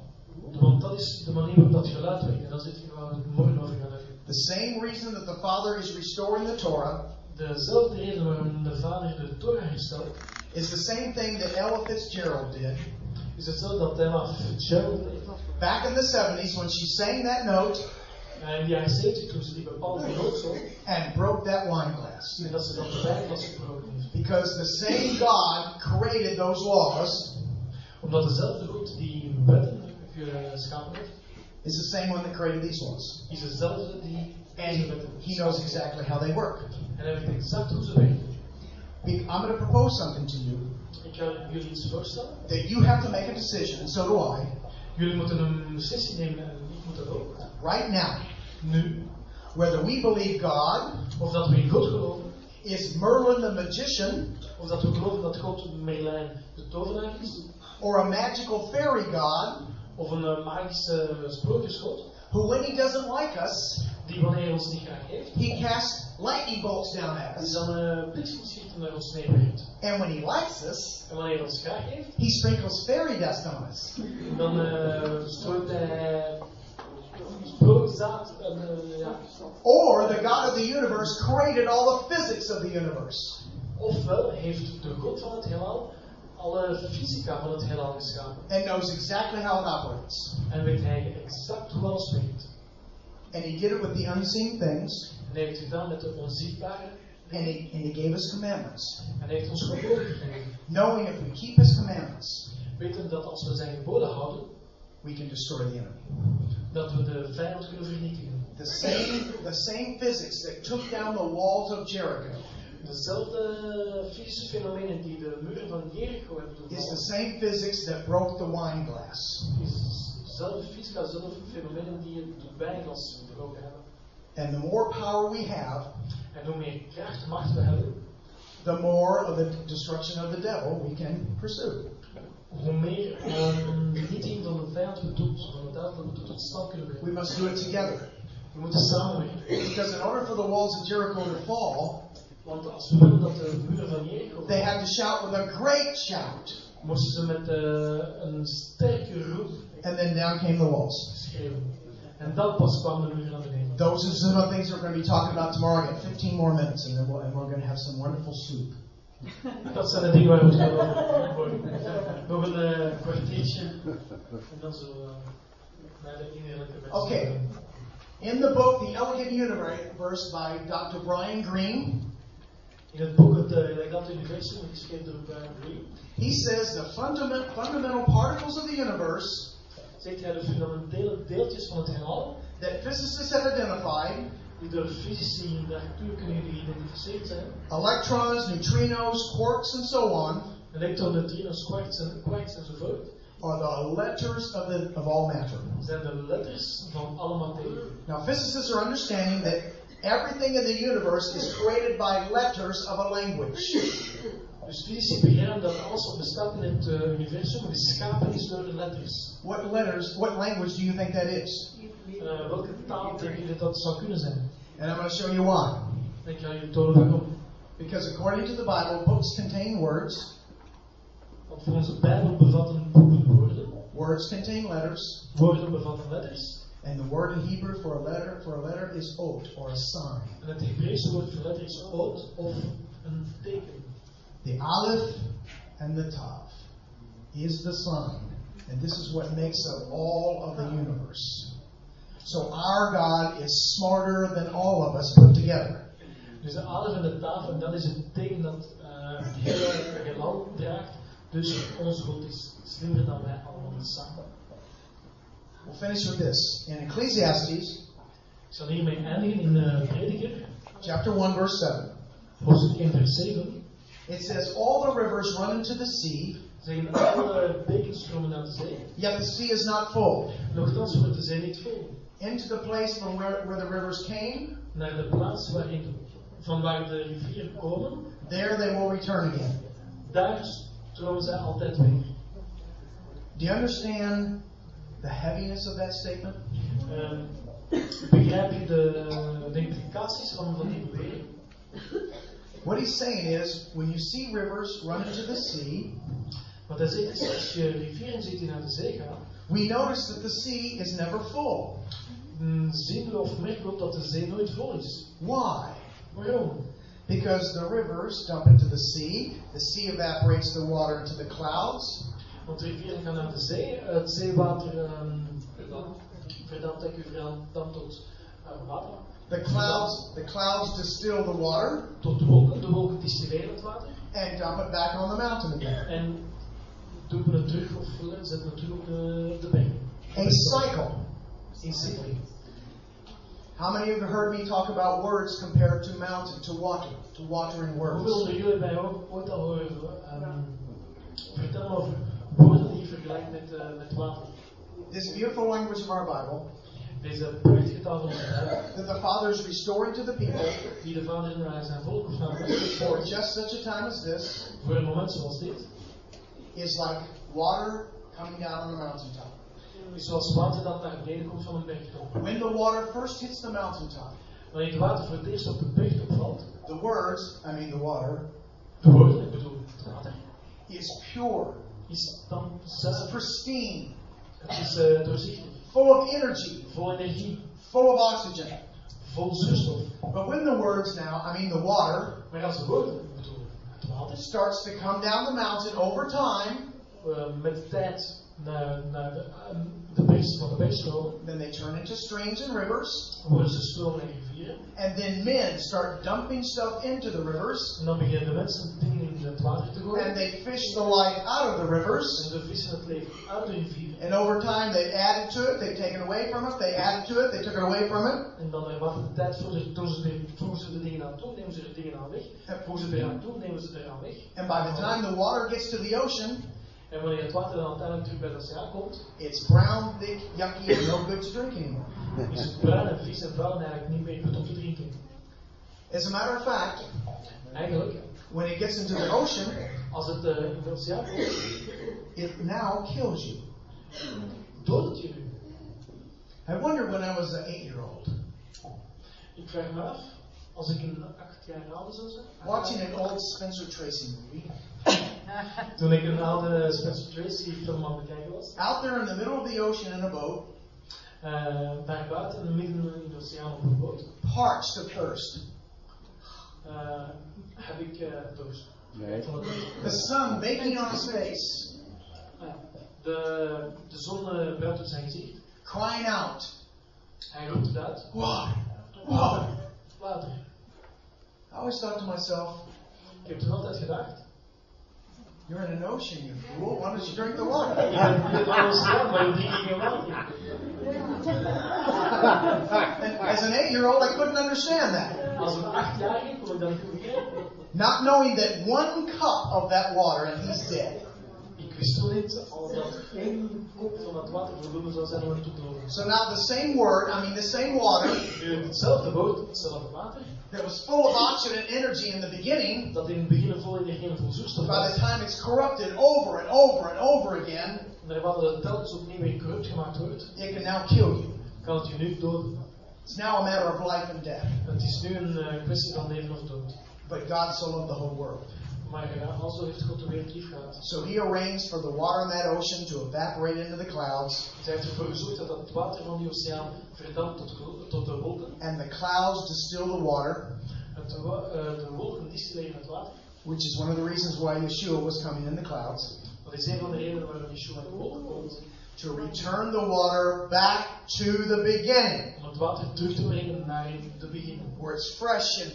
Want dat is de manier waarop dat geluid werkt. En dat is hetgeen waar we het morgen over gaan hebben. The same reason that the Father is restoring the Torah Dezelfde reden waarom de vader de Torah herstelt, is the same thing that Ella Fitzgerald did is hetzelfde dat Emma Fitzgerald deed. back in the 70s when she sang that note in de jaren 70 toen ze die bepaalde noot zong, and broke that wine glass. en dat ze dan de wijnglas gebroken heeft. Because the same God created those laws Omdat dezelfde God die wetten eh, geschapen heeft, is the same one that created these laws. is dezelfde die And He knows exactly how they work. En hij weet exact hoe ze werken. I'm going to propose something to you Ik ga jullie iets voorstellen. that you have to make a decision, and so do I, Jullie moeten een beslissing nemen en ik moet dat ook. right now, Nu, whether we believe God of dat we in God geloven, is Merlin the magician of dat we geloven dat God Merlijn de tovenaar is, or a magical fairy God of een uh, magische sprookjesgod, who, when he doesn't like us, die wanneer ons niet graag heeft, he casts lightning bolts down at us. dan uh, bliksemschichten naar ons neerwerpt. And when he likes us, En wanneer hij ons graag heeft, he sprinkles fairy dust on us. dan uh, strooit hij Or the God of the universe created all the physics of the universe. Ofwel heeft de God van het heelal alle fysica van het heelal geschapen. and knows exactly how it operates. En weet hij exact hoe alles werkt. And he did it with the unseen things, En hij heeft het gedaan met de onzichtbare. and he, and he gave us commandments. En hij heeft ons geboden gegeven. Knowing if we keep his commandments, Weten dat als we zijn geboden houden, we can destroy the enemy. dat we de vijand kunnen vernietigen. The same, the same physics that took down the walls of Jericho Dezelfde fysische fenomenen die de muren van Jericho hebben doen is the same physics that broke the wine glass. is zelf fysica zelf fenomenen die het wijnglas gebroken hebben. And the more power we have, En hoe meer kracht, macht we hebben, the more of the destruction of the devil we can pursue. Hoe meer um, de nietiging van de vijand we doen, van de duivel we tot stand kunnen brengen. We must do it together. We moeten. Because in order for the walls of Jericho to fall, Want als we willen dat de muren van Jericho they had to shout with a great shout. moesten ze met een sterke roep And then down came the walls. schreeuwen. En dan pas kwam de muur naar beneden. Those are some of the things we're going to be talking about tomorrow. I got 15 more minutes, and then we'll, and we're going to have some wonderful soup. Dat zijn de dingen waar we over hebben. Nog een kwartiertje. En dan zo naar de innerlijke mensen. Okay. In the book, The Elegant Universe by Dr. Brian Greene, In het boek Het Elegante Universum, geschreven door Brian Greene, he says the fundament, fundamental particles of the universe zegt hij de fundamentele deeltjes van het heelal, that physicists have identified die door fysici daartoe kunnen geïdentificeerd zijn. electrons, neutrinos, quarks, and so on Elektronen, neutrinos, quarks en quarks enzovoort. are the letters of, the, of all matter. zijn de letters van alle materie. Now, physicists are understanding that everything in the universe is created by letters of a language. Dus fysici begrijpen dat alles wat bestaat in het uh, universum geschapen is door de letters. What letters, what language do you think that is? Uh, welke taal denken jullie dat zou kunnen zijn? And I'm going to show you why. Ik ga jullie tonen waarom. Because according to the Bible, books contain words, Want voor onze Bijbel bevatten boeken woorden, words contain letters, woorden bevatten letters. and the word in Hebrew for a letter for a letter is ot or a sign. En het Hebreeuwse woord voor letter is of een teken. The aleph and the tav is the sign, and this is what makes up all of the universe. So our God is smarter than all of us put together. Dus de alef en de taf, en dat is het teken dat uh, het hele heelal draagt. Dus ons God is slimmer dan wij allemaal samen. We'll finish with this. In Ecclesiastes Ik zal hiermee eindigen in de prediker, chapter 1, verse 7, hoofdstuk 1 vers 7. it says, All the rivers run into the sea, Zeggen alle bekens stromen naar de zee. yet the sea is not full. Nochtans wordt de zee niet vol. Into the place from where, where the rivers came, Naar de plaats waarin, van waar de rivieren komen, there they will return again. daar stromen zij altijd weer. Do you understand the heaviness of that statement? Ehm, begrijp je de, de implicaties van, van die beweging? What he's saying is, when you see rivers run into the sea, Wat hij zegt is, als je rivieren ziet die naar de zee gaan, we notice that the sea is never full. dan zien we of merken op dat de zee nooit vol is. Why? Waarom? Because the rivers dump into the sea, the sea evaporates the water into the clouds, Want de rivieren gaan naar de zee, het zeewater um, verdampt en verdampt tot uh, water. the clouds the clouds distill the water Tot wolken, de wolken distilleren het water and dump it back on the mountain again. en doen we het terug of zetten het terug op de, de. A cycle. In cycling. How many of you have heard me talk about words compared to mountain, to water, to watering Hoeveel words? onder jullie mij ooit al horen vertellen over woorden die vergelijkt met, uh, met water? This beautiful language of our Bible Deze prachtige taal van onze Bijbel, that the Father is restoring to the people die de Vader naar zijn volk for just such a time as this voor een moment zoals dit, is like water coming down on the mountaintop. is zoals water dat naar beneden komt van een bergtop. When the water first hits the mountaintop, Wanneer het water voor het eerst op de bergtop valt, the words, I mean the water, de woorden, ik bedoel het water, is pure, is dan it's pristine, Het is uh, doorzichtig, full of energy, vol energie, full of oxygen. vol zuurstof. But when the words now, I mean the water, Maar als de woorden, ik bedoel water, starts to come down the mountain over time, uh, met naar de, uh, de berg van de bergstroom, then they turn into streams and rivers, dan worden ze stromen en rivieren. and then men start dumping stuff into the rivers, En dan beginnen de mensen dingen in het water te and they fish the life out of the rivers. En de vissen het leven uit de rivieren. And over time, they've added to it, they've taken away from it, they added to it, they took it away from it. En dan naarmate de tijd voor doen ze, er, voegen ze de dingen aan toe, nemen ze er dingen aan weg. Voegen ze er aan toe, nemen ze er aan weg. And by the time the water gets to the ocean, En wanneer het water dan uiteindelijk terug bij de oceaan komt, it's brown, thick, yucky, and no good to drink anymore. is het bruin en vies en vuil en eigenlijk niet meer goed om te drinken. As a matter of fact, Eigenlijk, when it gets into the ocean, als het eh, in de oceaan komt, it now kills you. doodt het. I wonder when I was an eight-year-old, Ik vraag me af, als ik een acht jaar ouder zou zijn, watching an old Spencer Tracy movie, toen ik een oude Spencer Tracy film aan het bekijken was, out there in the middle of the ocean in a boat, eh, daar buiten, in de midden in de oceaan op een boot, parched of thirst. eh, heb ik dorst. Nee. Van het The sun baking on his face, Ah, de, de zon brandt op zijn gezicht. crying out, Hij roept het uit. Water! Water! Water. I always thought to myself, Ik heb toen altijd gedacht. You're in an ocean, you fool. Why don't you drink the water? Je bent in de oceaan, maar je drinkt geen water. And as an eight year old, I couldn't understand that. Als een achtjarige kon ik dat niet begrijpen. Not knowing that one cup of that water and he's dead. Ik wist toen niet als dat één kop van dat water voldoende zou zijn om te doden. So now the same word, I mean the same water hetzelfde woord, hetzelfde water, that was full of oxygen and energy in the beginning, dat in het begin vol energie en vol zuurstof by the time it's corrupted over and over and over again, naarmate dat telkens opnieuw weer corrupt gemaakt wordt, it can now kill you. kan het je nu doden. It's now a matter of life and death. Het is nu een eh, kwestie van leven of dood. But God so loved the whole world. Maar also heeft God de wereld lief gehad. So he arranged for the water in that ocean to evaporate into the clouds, Zij heeft ervoor gezorgd dat het water van die oceaan verdampt tot, gro- tot de wolken. and the clouds distill the water, Het, wa- eh, de wolken distilleren het water. which is one of the reasons why Yeshua was coming in the clouds. Dat is een van de redenen waarom Yeshua in de wolken komt. to return the water back to the beginning, Om het water terug te brengen naar de begin. where it's fresh and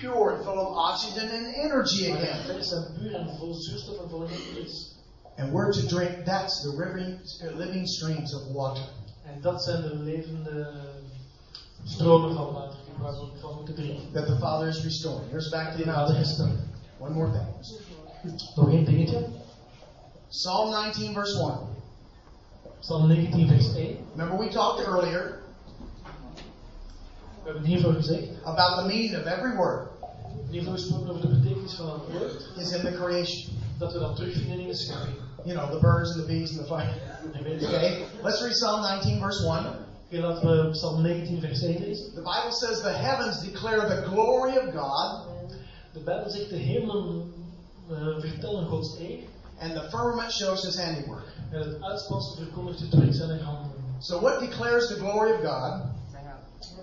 pure and full of oxygen and energy again. vers en puur en vol zuurstof en vol energie is. And we're to drink, that's the living, living streams of water. En dat zijn de levende stromen van water die we van moeten drinken. That the Father is restoring. Here's back to the water mountain. One more thing. Nog één dingetje. Psalm 19, verse 1. Psalm 19 vers 1. Remember, we talked earlier We hebben hiervoor gezegd. about the meaning of every word Hiervoor gesproken over de betekenis van het woord. is in the creation. Dat we dat terugvinden in de schepping. You know, the birds and the bees and the fire. En weet je, Okay? Let's read Psalm 19, verse 1. Oké, laten we Psalm 19 vers 1 lezen. The Bible says the heavens declare the glory of God, De Bijbel zegt de hemelen eh, vertellen Gods eer. and the firmament shows his handiwork. En het uitspansel verkondigt het werk zijn handen. So, what declares the glory of God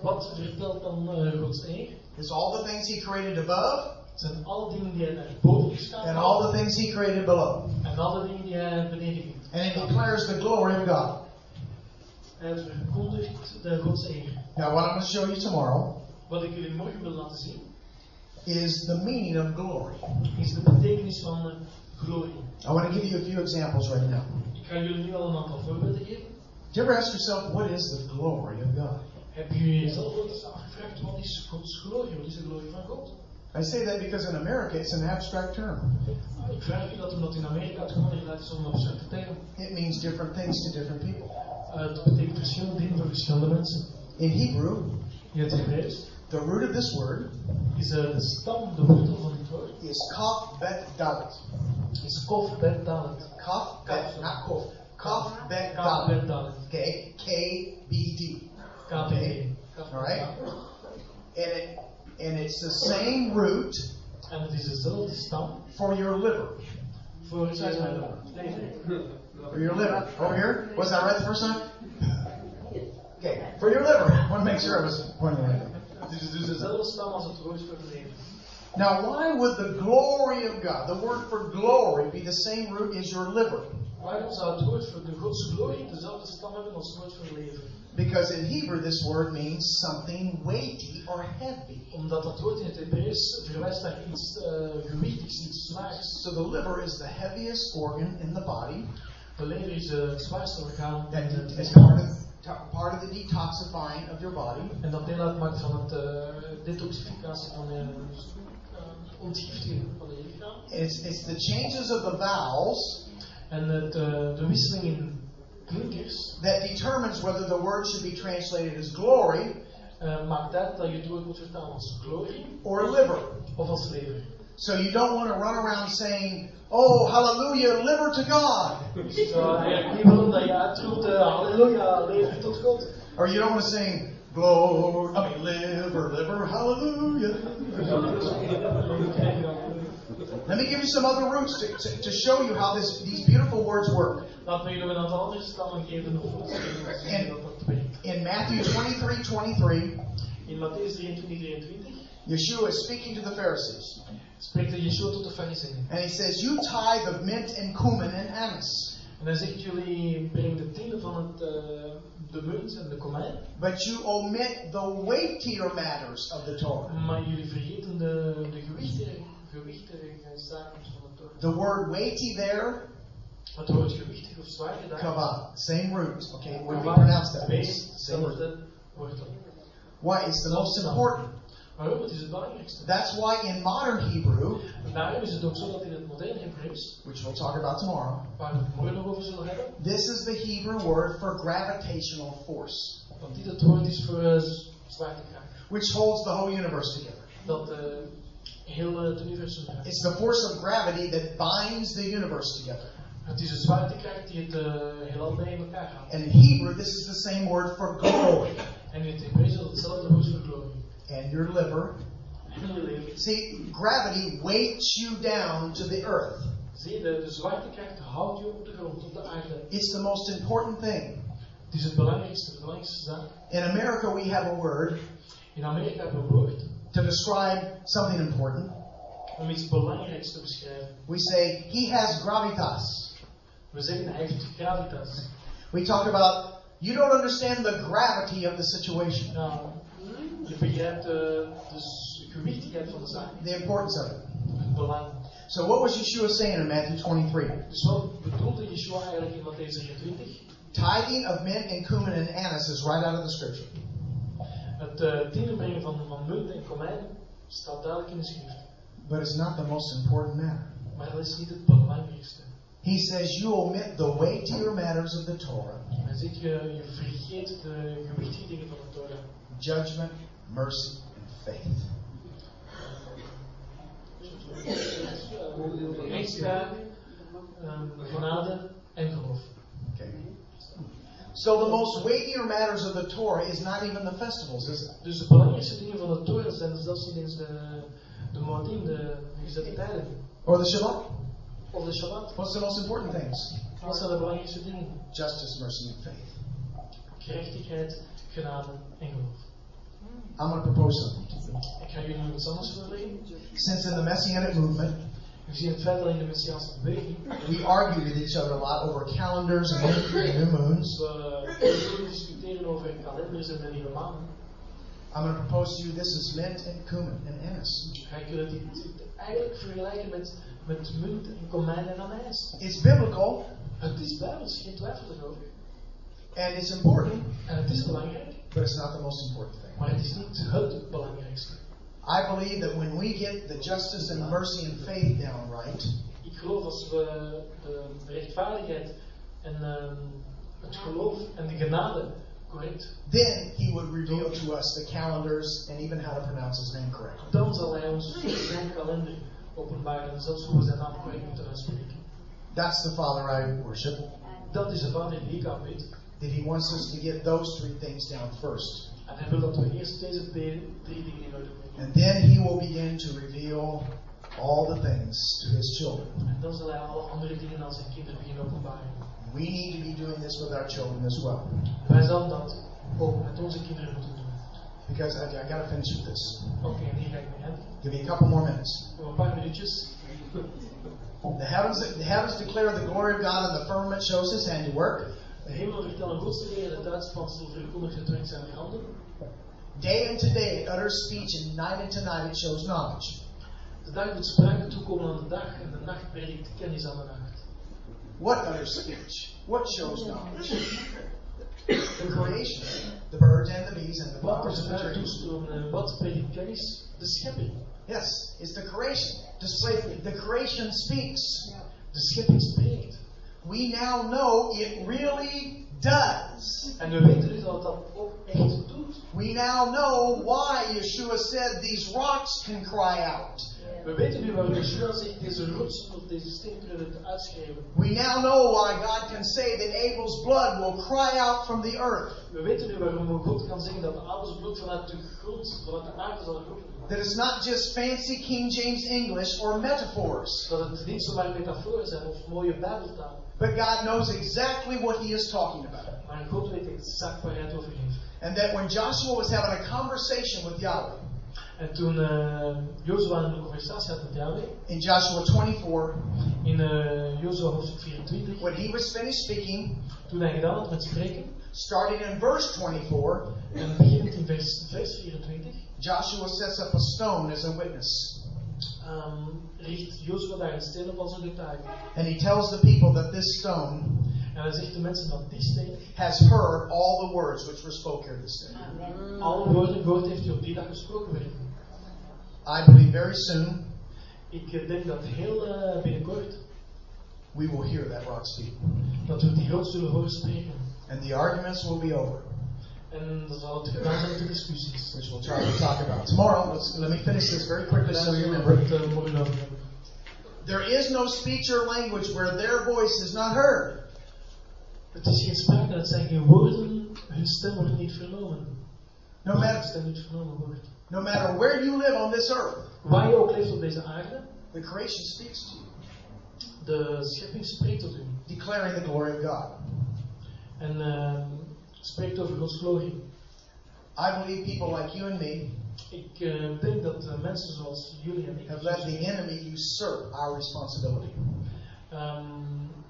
Wat vertelt dan eh, Gods eer? Is all the things He created above zijn alle dingen die hij boven geschapen and all the things He created below. En alle dingen die hij beneden heeft. And it declares the glory of God. Hij verkondigt de Gods eer. Now, what I'm going to show you tomorrow Wat ik jullie morgen wil laten zien, is the meaning of glory. is de betekenis van glorie. I want to give you a few examples right now. Ik ga jullie nu al een aantal voorbeelden geven. Do you ever ask yourself, what is the glory of God? Heb je jezelf afgevraagd, wat is Gods glorie? Wat is de glorie van God? I say that because in America it's an abstract term. Ik vraag je dat omdat in Amerika het gewoon inderdaad is abstracte term. It means different things to different people. Uh, het betekent verschillende dingen voor verschillende mensen. In Hebrew, In het Hebreeuws the root of this word is uh, de stam, de wortel van dit woord, is kaf bet dalet. is kof bet dalet. Kaf bet, not kof. Kaf bet Kaf bet dalet. Okay, K B D. KBD. Alright. And it and it's the same root En het is dezelfde stam for your liver. voor je leven. For your liver. Over here? Was that right the first time? Okay, for your liver. I want to make sure I was pointing right. Het is dus dezelfde stam als het woord voor het leven. Now, why would the glory of God, the word for glory, be the same root as your liver? Waarom zou het woord voor de Gods glorie dezelfde stam hebben als het woord voor leven? Because in Hebrew, this word means something weighty or heavy. Omdat dat woord in het Hebreeuws verwijst naar iets uh, gewichtigs, iets zwaars. So the liver is the heaviest organ in the body. De lever is uh, het zwaarste orgaan That is part of, part of the detoxifying of your body. En dat deel uitmaakt van het uh, detoxificatie van de uh, ontgifting van je lichaam. It's, it's the changes of the vowels En het, eh, de wisseling in that determines whether the word should be translated as glory maakt uit dat je het woord moet vertalen als glorie or liver. of als lever. So you don't want to run around saying, "Oh, hallelujah, liver to God," Dus je zou eigenlijk niet willen dat je uitroept, halleluja, lever tot God. or you don't want to sing, "Glory," I mean, liver, liver, hallelujah. Let me give you some other roots to, to, to show you how this, these beautiful words work. Laten we jullie een aantal andere stammen geven of goed En- dat dat werkt. In Matthew 23 23, In Matthäus 23, 23 Yeshua is speaking to the Pharisees. spreekt de Yeshua tot de fariseeën. And he says, You tithe of mint and cumin and anise, En hij zegt, jullie brengen de tiende van het, eh, de munt en de komijn, but you omit the weightier matters of the Torah. maar jullie vergeten de, de gewichtige, gewichtige zaken van het Torah. The word weighty there, Het woord gewichtig of zwaar gedaan. kava, same root. Okay, when we pronounce that, same root. Why? It's the most important. Waarom? Het is het belangrijkste. That's why in modern Hebrew, En daarom is het ook zo dat in het moderne Hebreeuws, which we'll talk about tomorrow, waar we het morgen nog over zullen hebben, this is the Hebrew word for gravitational force, dat dit het woord is voor eh, zwaartekracht. which holds the whole universe together. Eh, It's the force of gravity that binds the universe together. Het is de zwaartekracht die het uh, heelal bij elkaar houdt. And in Hebrew, this is the same word for glory. En in het Hebreeuws is hetzelfde woord voor glorie. And your liver. En je leven. See, gravity weights you down to the earth. Zie je, de, de zwaartekracht houdt je op de grond, op de aarde. It's the most important thing. Het is het belangrijkste, de belangrijkste zaak. In America, we have a word In Amerika hebben we een woord to describe something important. om iets belangrijks te beschrijven. We say, he has gravitas. We zeggen hij heeft gravitas. We talk about, you don't understand the gravity of the situation, Nou, je begrijpt uh, de gewichtigheid van de zaak, the importance of it. het belang. So, what was Yeshua saying in Matthew 23? Dus wat bedoelde Yeshua eigenlijk in Matthäus 23? Tithing of mint and cumin and anise is right out of the scripture. Het uh, tiende brengen van, van munt en komijn staat duidelijk in de schrift. But it's not the most important matter. Maar dat is niet het belangrijkste. He says, you omit the weightier matters of the Torah Hij zegt, je, je vergeet de gewichtige dingen van de Torah. judgment, mercy, and faith. Rechtspraak, um, genade en geloof. So, the most weightier matters of the Torah is not even the festivals, is it? Dus de belangrijkste dingen van de Torah zijn zelfs niet eens de, de Moedim, de, gezette tijden. Or the Shabbat? Of de Shabbat. What's the most important things? Wat zijn de belangrijkste dingen? Justice, mercy, and faith. Gerechtigheid, genade en geloof. I'm going to propose something to you. Ik ga jullie nog iets anders voorleggen. Since in the Messianic movement, Gezien het feit dat de Messiaanse beweging we argue with each other a lot over calendars and new moons, we uh, discussiëren over kalenders en nieuwe maanden, I'm going to propose to you this is Lent and cumin and anise. ga ik jullie dit eigenlijk vergelijken met, met munt en komijn en anijs. It's biblical Het is bijbels, geen twijfel erover. and it's important, En het is belangrijk, but it's not the most important thing. maar het is niet het belangrijkste. I believe that when we get the justice and mercy and faith down right, Ik geloof als we de, rechtvaardigheid en ehm, het geloof en de genade correct, then He would reveal to us the calendars and even how to pronounce His name correctly. dan zal hij ons zijn kalender openbaren en zelfs hoe we zijn naam correct moeten uitspreken. That's the Father I worship. Dat is de Vader die ik aanbid. That He wants us to get those three things down first. En hij wil dat we eerst deze twee, drie dingen in orde. And then He will begin to reveal all the things to His children. En dan zal hij alle andere dingen aan zijn kinderen beginnen openbaren. We need to be doing this with our children as well. Wij zullen dat ook met onze kinderen moeten doen. Because I, I got to finish with this. Oké, en hier ga ik mee. Give me a couple more minutes. Nog een paar minuutjes. The heavens, the heavens declare the glory of God, and the firmament shows His handiwork. De hemel vertellen Gods en het uitspansel verkondigt het werk zijn handen. Day into day it utters speech, and night into night it shows knowledge. De dag doet sprake toekomen aan de dag en de nacht predikt kennis aan de nacht. What utters speech? What shows knowledge? The creation, the birds and the bees and the flowers and the trees. wat predikt kennis? De schepping. Yes, it's the creation. Display the creation speaks. De schepping spreekt. we now know it really does. En we weten dus dat dat ook echt doet. We now know why Yeshua said these rocks can cry out. We weten nu waarom Yeshua zegt deze rotsen of deze steen kunnen het uitschreeuwen. We now know why God can say that Abel's blood will cry out from the earth. We weten nu waarom God kan zeggen dat Abels bloed vanuit de grond, vanuit de aarde zal roepen. That it's not just fancy King James English or metaphors. Dat het niet zomaar metaforen zijn of mooie bijbeltaal. But God knows exactly what he is talking about. Maar God weet exact waar hij het over heeft. And that when Joshua was having a conversation with Yahweh En toen Jozua een conversatie had met Yahweh, in Joshua 24, in hoofdstuk 24, when he was finished speaking, toen hij gedaan had met spreken, starting in verse 24, en beginnend in vers 24, Joshua sets up a stone as a witness. Um, richt Jozua daar een steen op als een getuige. And he tells the people that this stone En hij zegt de mensen dat die steen has heard all the words which were spoken here this day. alle woorden gehoord heeft die op die dag gesproken werden. I believe very soon Ik eh, denk dat heel uh, binnenkort we will hear that rock speak. dat we die God zullen horen spreken. And the arguments will be over, En dan zal het gedaan zijn met de discussies. which we'll try to talk about tomorrow. Let's, let me finish this very quickly so you remember. uh, morgen over hebben. There is no speech or language where their voice is not heard. Het is geen sprake, het zijn geen woorden, hun stem wordt niet vernomen. No matter, stem niet vernomen wordt. no matter where you live on this earth, Waar je ook leeft op deze aarde, the creation speaks to you, de schepping spreekt tot u. declaring the glory of God. En uh, spreekt over Gods glorie. I believe people like you and me Ik uh, denk dat uh, mensen zoals jullie en ik have let the enemy usurp our responsibility. um,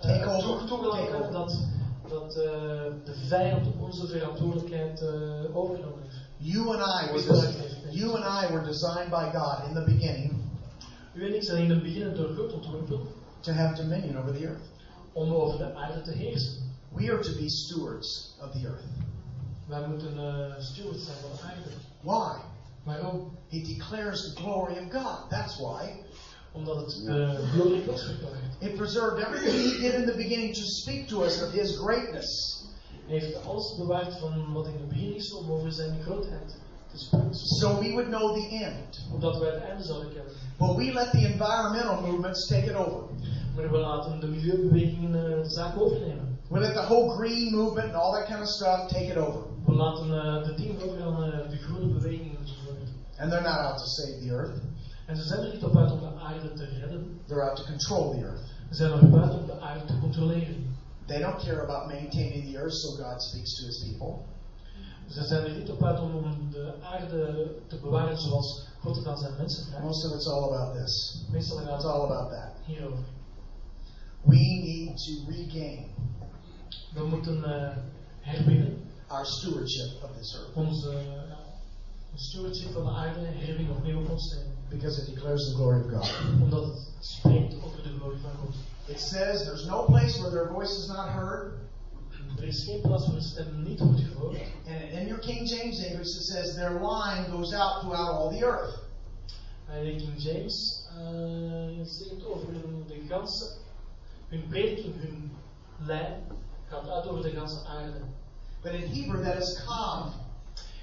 Take over. toe, toegelaten dat, dat uh, de vijand onze verantwoordelijkheid uh, overgenomen heeft. You and I were des- you and I were designed by God in the beginning U en ik zijn in het begin door God ontworpen to have dominion over the earth. om over de aarde te heersen. We are to be stewards of the earth. Wij moeten uh, steward zijn van de aarde. Why? Waarom? He declares the glory of God. That's why. Omdat het de glorie Gods verklaart. It preserved everything He did in the beginning to speak to us of His greatness. Hij heeft alles bewaard van wat in het begin is om over zijn grootheid te spreken. So we would know the end. Opdat wij het einde zouden kennen. But we let the environmental movements take it over. Maar we laten de milieubewegingen uh, de zaak overnemen. We let the whole green movement and all that kind of stuff take it over. We laten uh, de dingen over uh, de groene bewegingen enzovoort. And they're not out to save the earth. En ze zijn er niet op uit om de aarde te redden. They're out to control the earth. Ze zijn er op uit om de aarde te controleren. They don't care about maintaining the earth so God speaks to his people. Ze zijn er niet op uit om, de aarde te bewaren zoals God het aan zijn mensen vraagt. Most of it's all about this. Meestal gaat It's het all about that. hierover. We need to regain We moeten uh, herwinnen our stewardship of this earth onze uh, stewardship van de aarde herwinnen opnieuw op ons nemen. because it declares the glory of God. Omdat het spreekt over de glorie van God. It says there's no place where their voice is not heard. Er is geen plaats waar stem niet wordt gehoord. And in your King James English, it says their line goes out throughout all the earth. En in King James uh, zegt over hun, de ganse, hun prediking, hun lijn gaat uit over de ganse aarde. But in Hebrew, that is kav.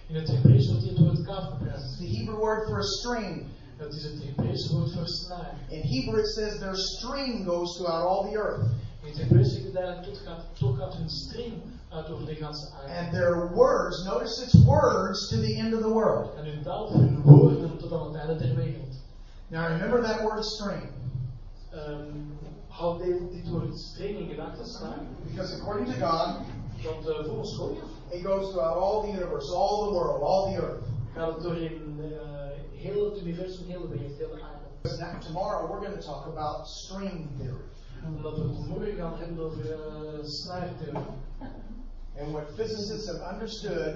In het Hebreeuws wordt hier door het kaaf gebruikt. The Hebrew word for a string. Dat is het Hebreeuwse woord voor snaar. In Hebrew, it says their stream goes throughout all the earth. In het Hebreeuws zegt het eigenlijk, tot gaat, tot gaat hun string uit over de ganse aarde. And their words, notice it's words to the end of the world. En hun taal, hun woorden tot aan het einde der wereld. Now remember that word stream. Um, houd dit, dit woord string in gedachten staan. Because according to God, Want uh, volgens God it goes throughout all the universe, all the world, all the earth. gaat het door in uh, heel het universum, heel de wereld, heel de aarde. Because now, tomorrow we're going to talk about string theory. Omdat we het morgen gaan hebben over uh, snaartheorie. And what physicists have understood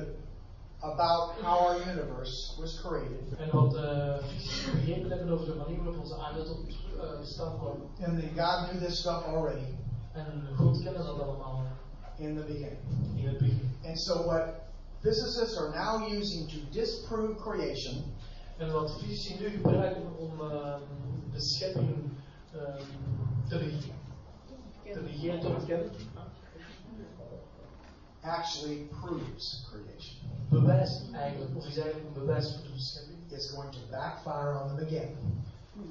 about how our universe was created. En wat uh, fysici begrepen hebben over de manier waarop onze aarde tot uh, stand kwam. And that God knew this stuff already En God kende dat allemaal in the beginning. in het begin. And so what physicists are now using to disprove creation En wat fysici nu gebruiken om uh, de schepping uh, te beginnen. te negeren, te ontkennen, actually proves creation. Eigenlijk, of is eigenlijk een bewijs voor de schepping. Going to backfire on them again.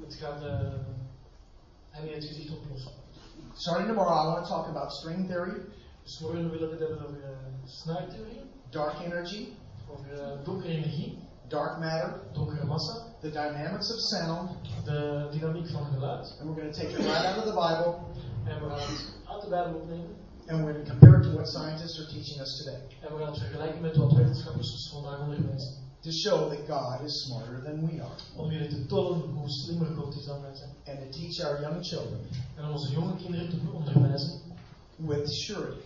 Het gaat uh, hem het gezicht oplossen. Starting tomorrow, I want to talk about string theory, Dus morgen willen we het hebben over uh, dark energy, over uh, donkere energie, dark matter, donkere massa, the dynamics of sound, de dynamiek van geluid. and we're going to take it right out of the Bible En we gaan het uit de Bijbel opnemen. And when compared to to what scientists are teaching us today. En we gaan het vergelijken met wat wetenschappers ons vandaag onderwijzen. to show that God is smarter than we are. Om jullie te tonen hoe slimmer God is dan wij zijn. and to teach our young children. En om onze jonge kinderen te onderwijzen with surety.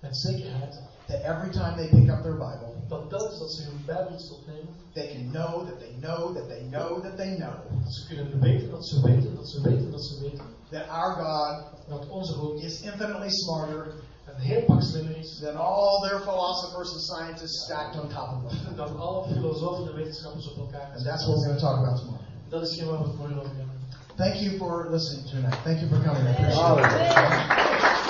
Met zekerheid that every time they pick up their Bible, dat telkens dat ze hun Bijbels opnemen, they can know that they know that they know that they know dat ze kunnen weten dat ze weten dat ze weten dat ze weten that our God dat onze God is infinitely smarter een heel pak slimmer is than all their philosophers and scientists stacked on top of them. dan alle filosofen en wetenschappers op elkaar. And that's what we're going to talk about tomorrow. Dat is geen waar we het morgen over hebben. Thank you for listening tonight. Thank you for coming. I appreciate it. Hallelujah.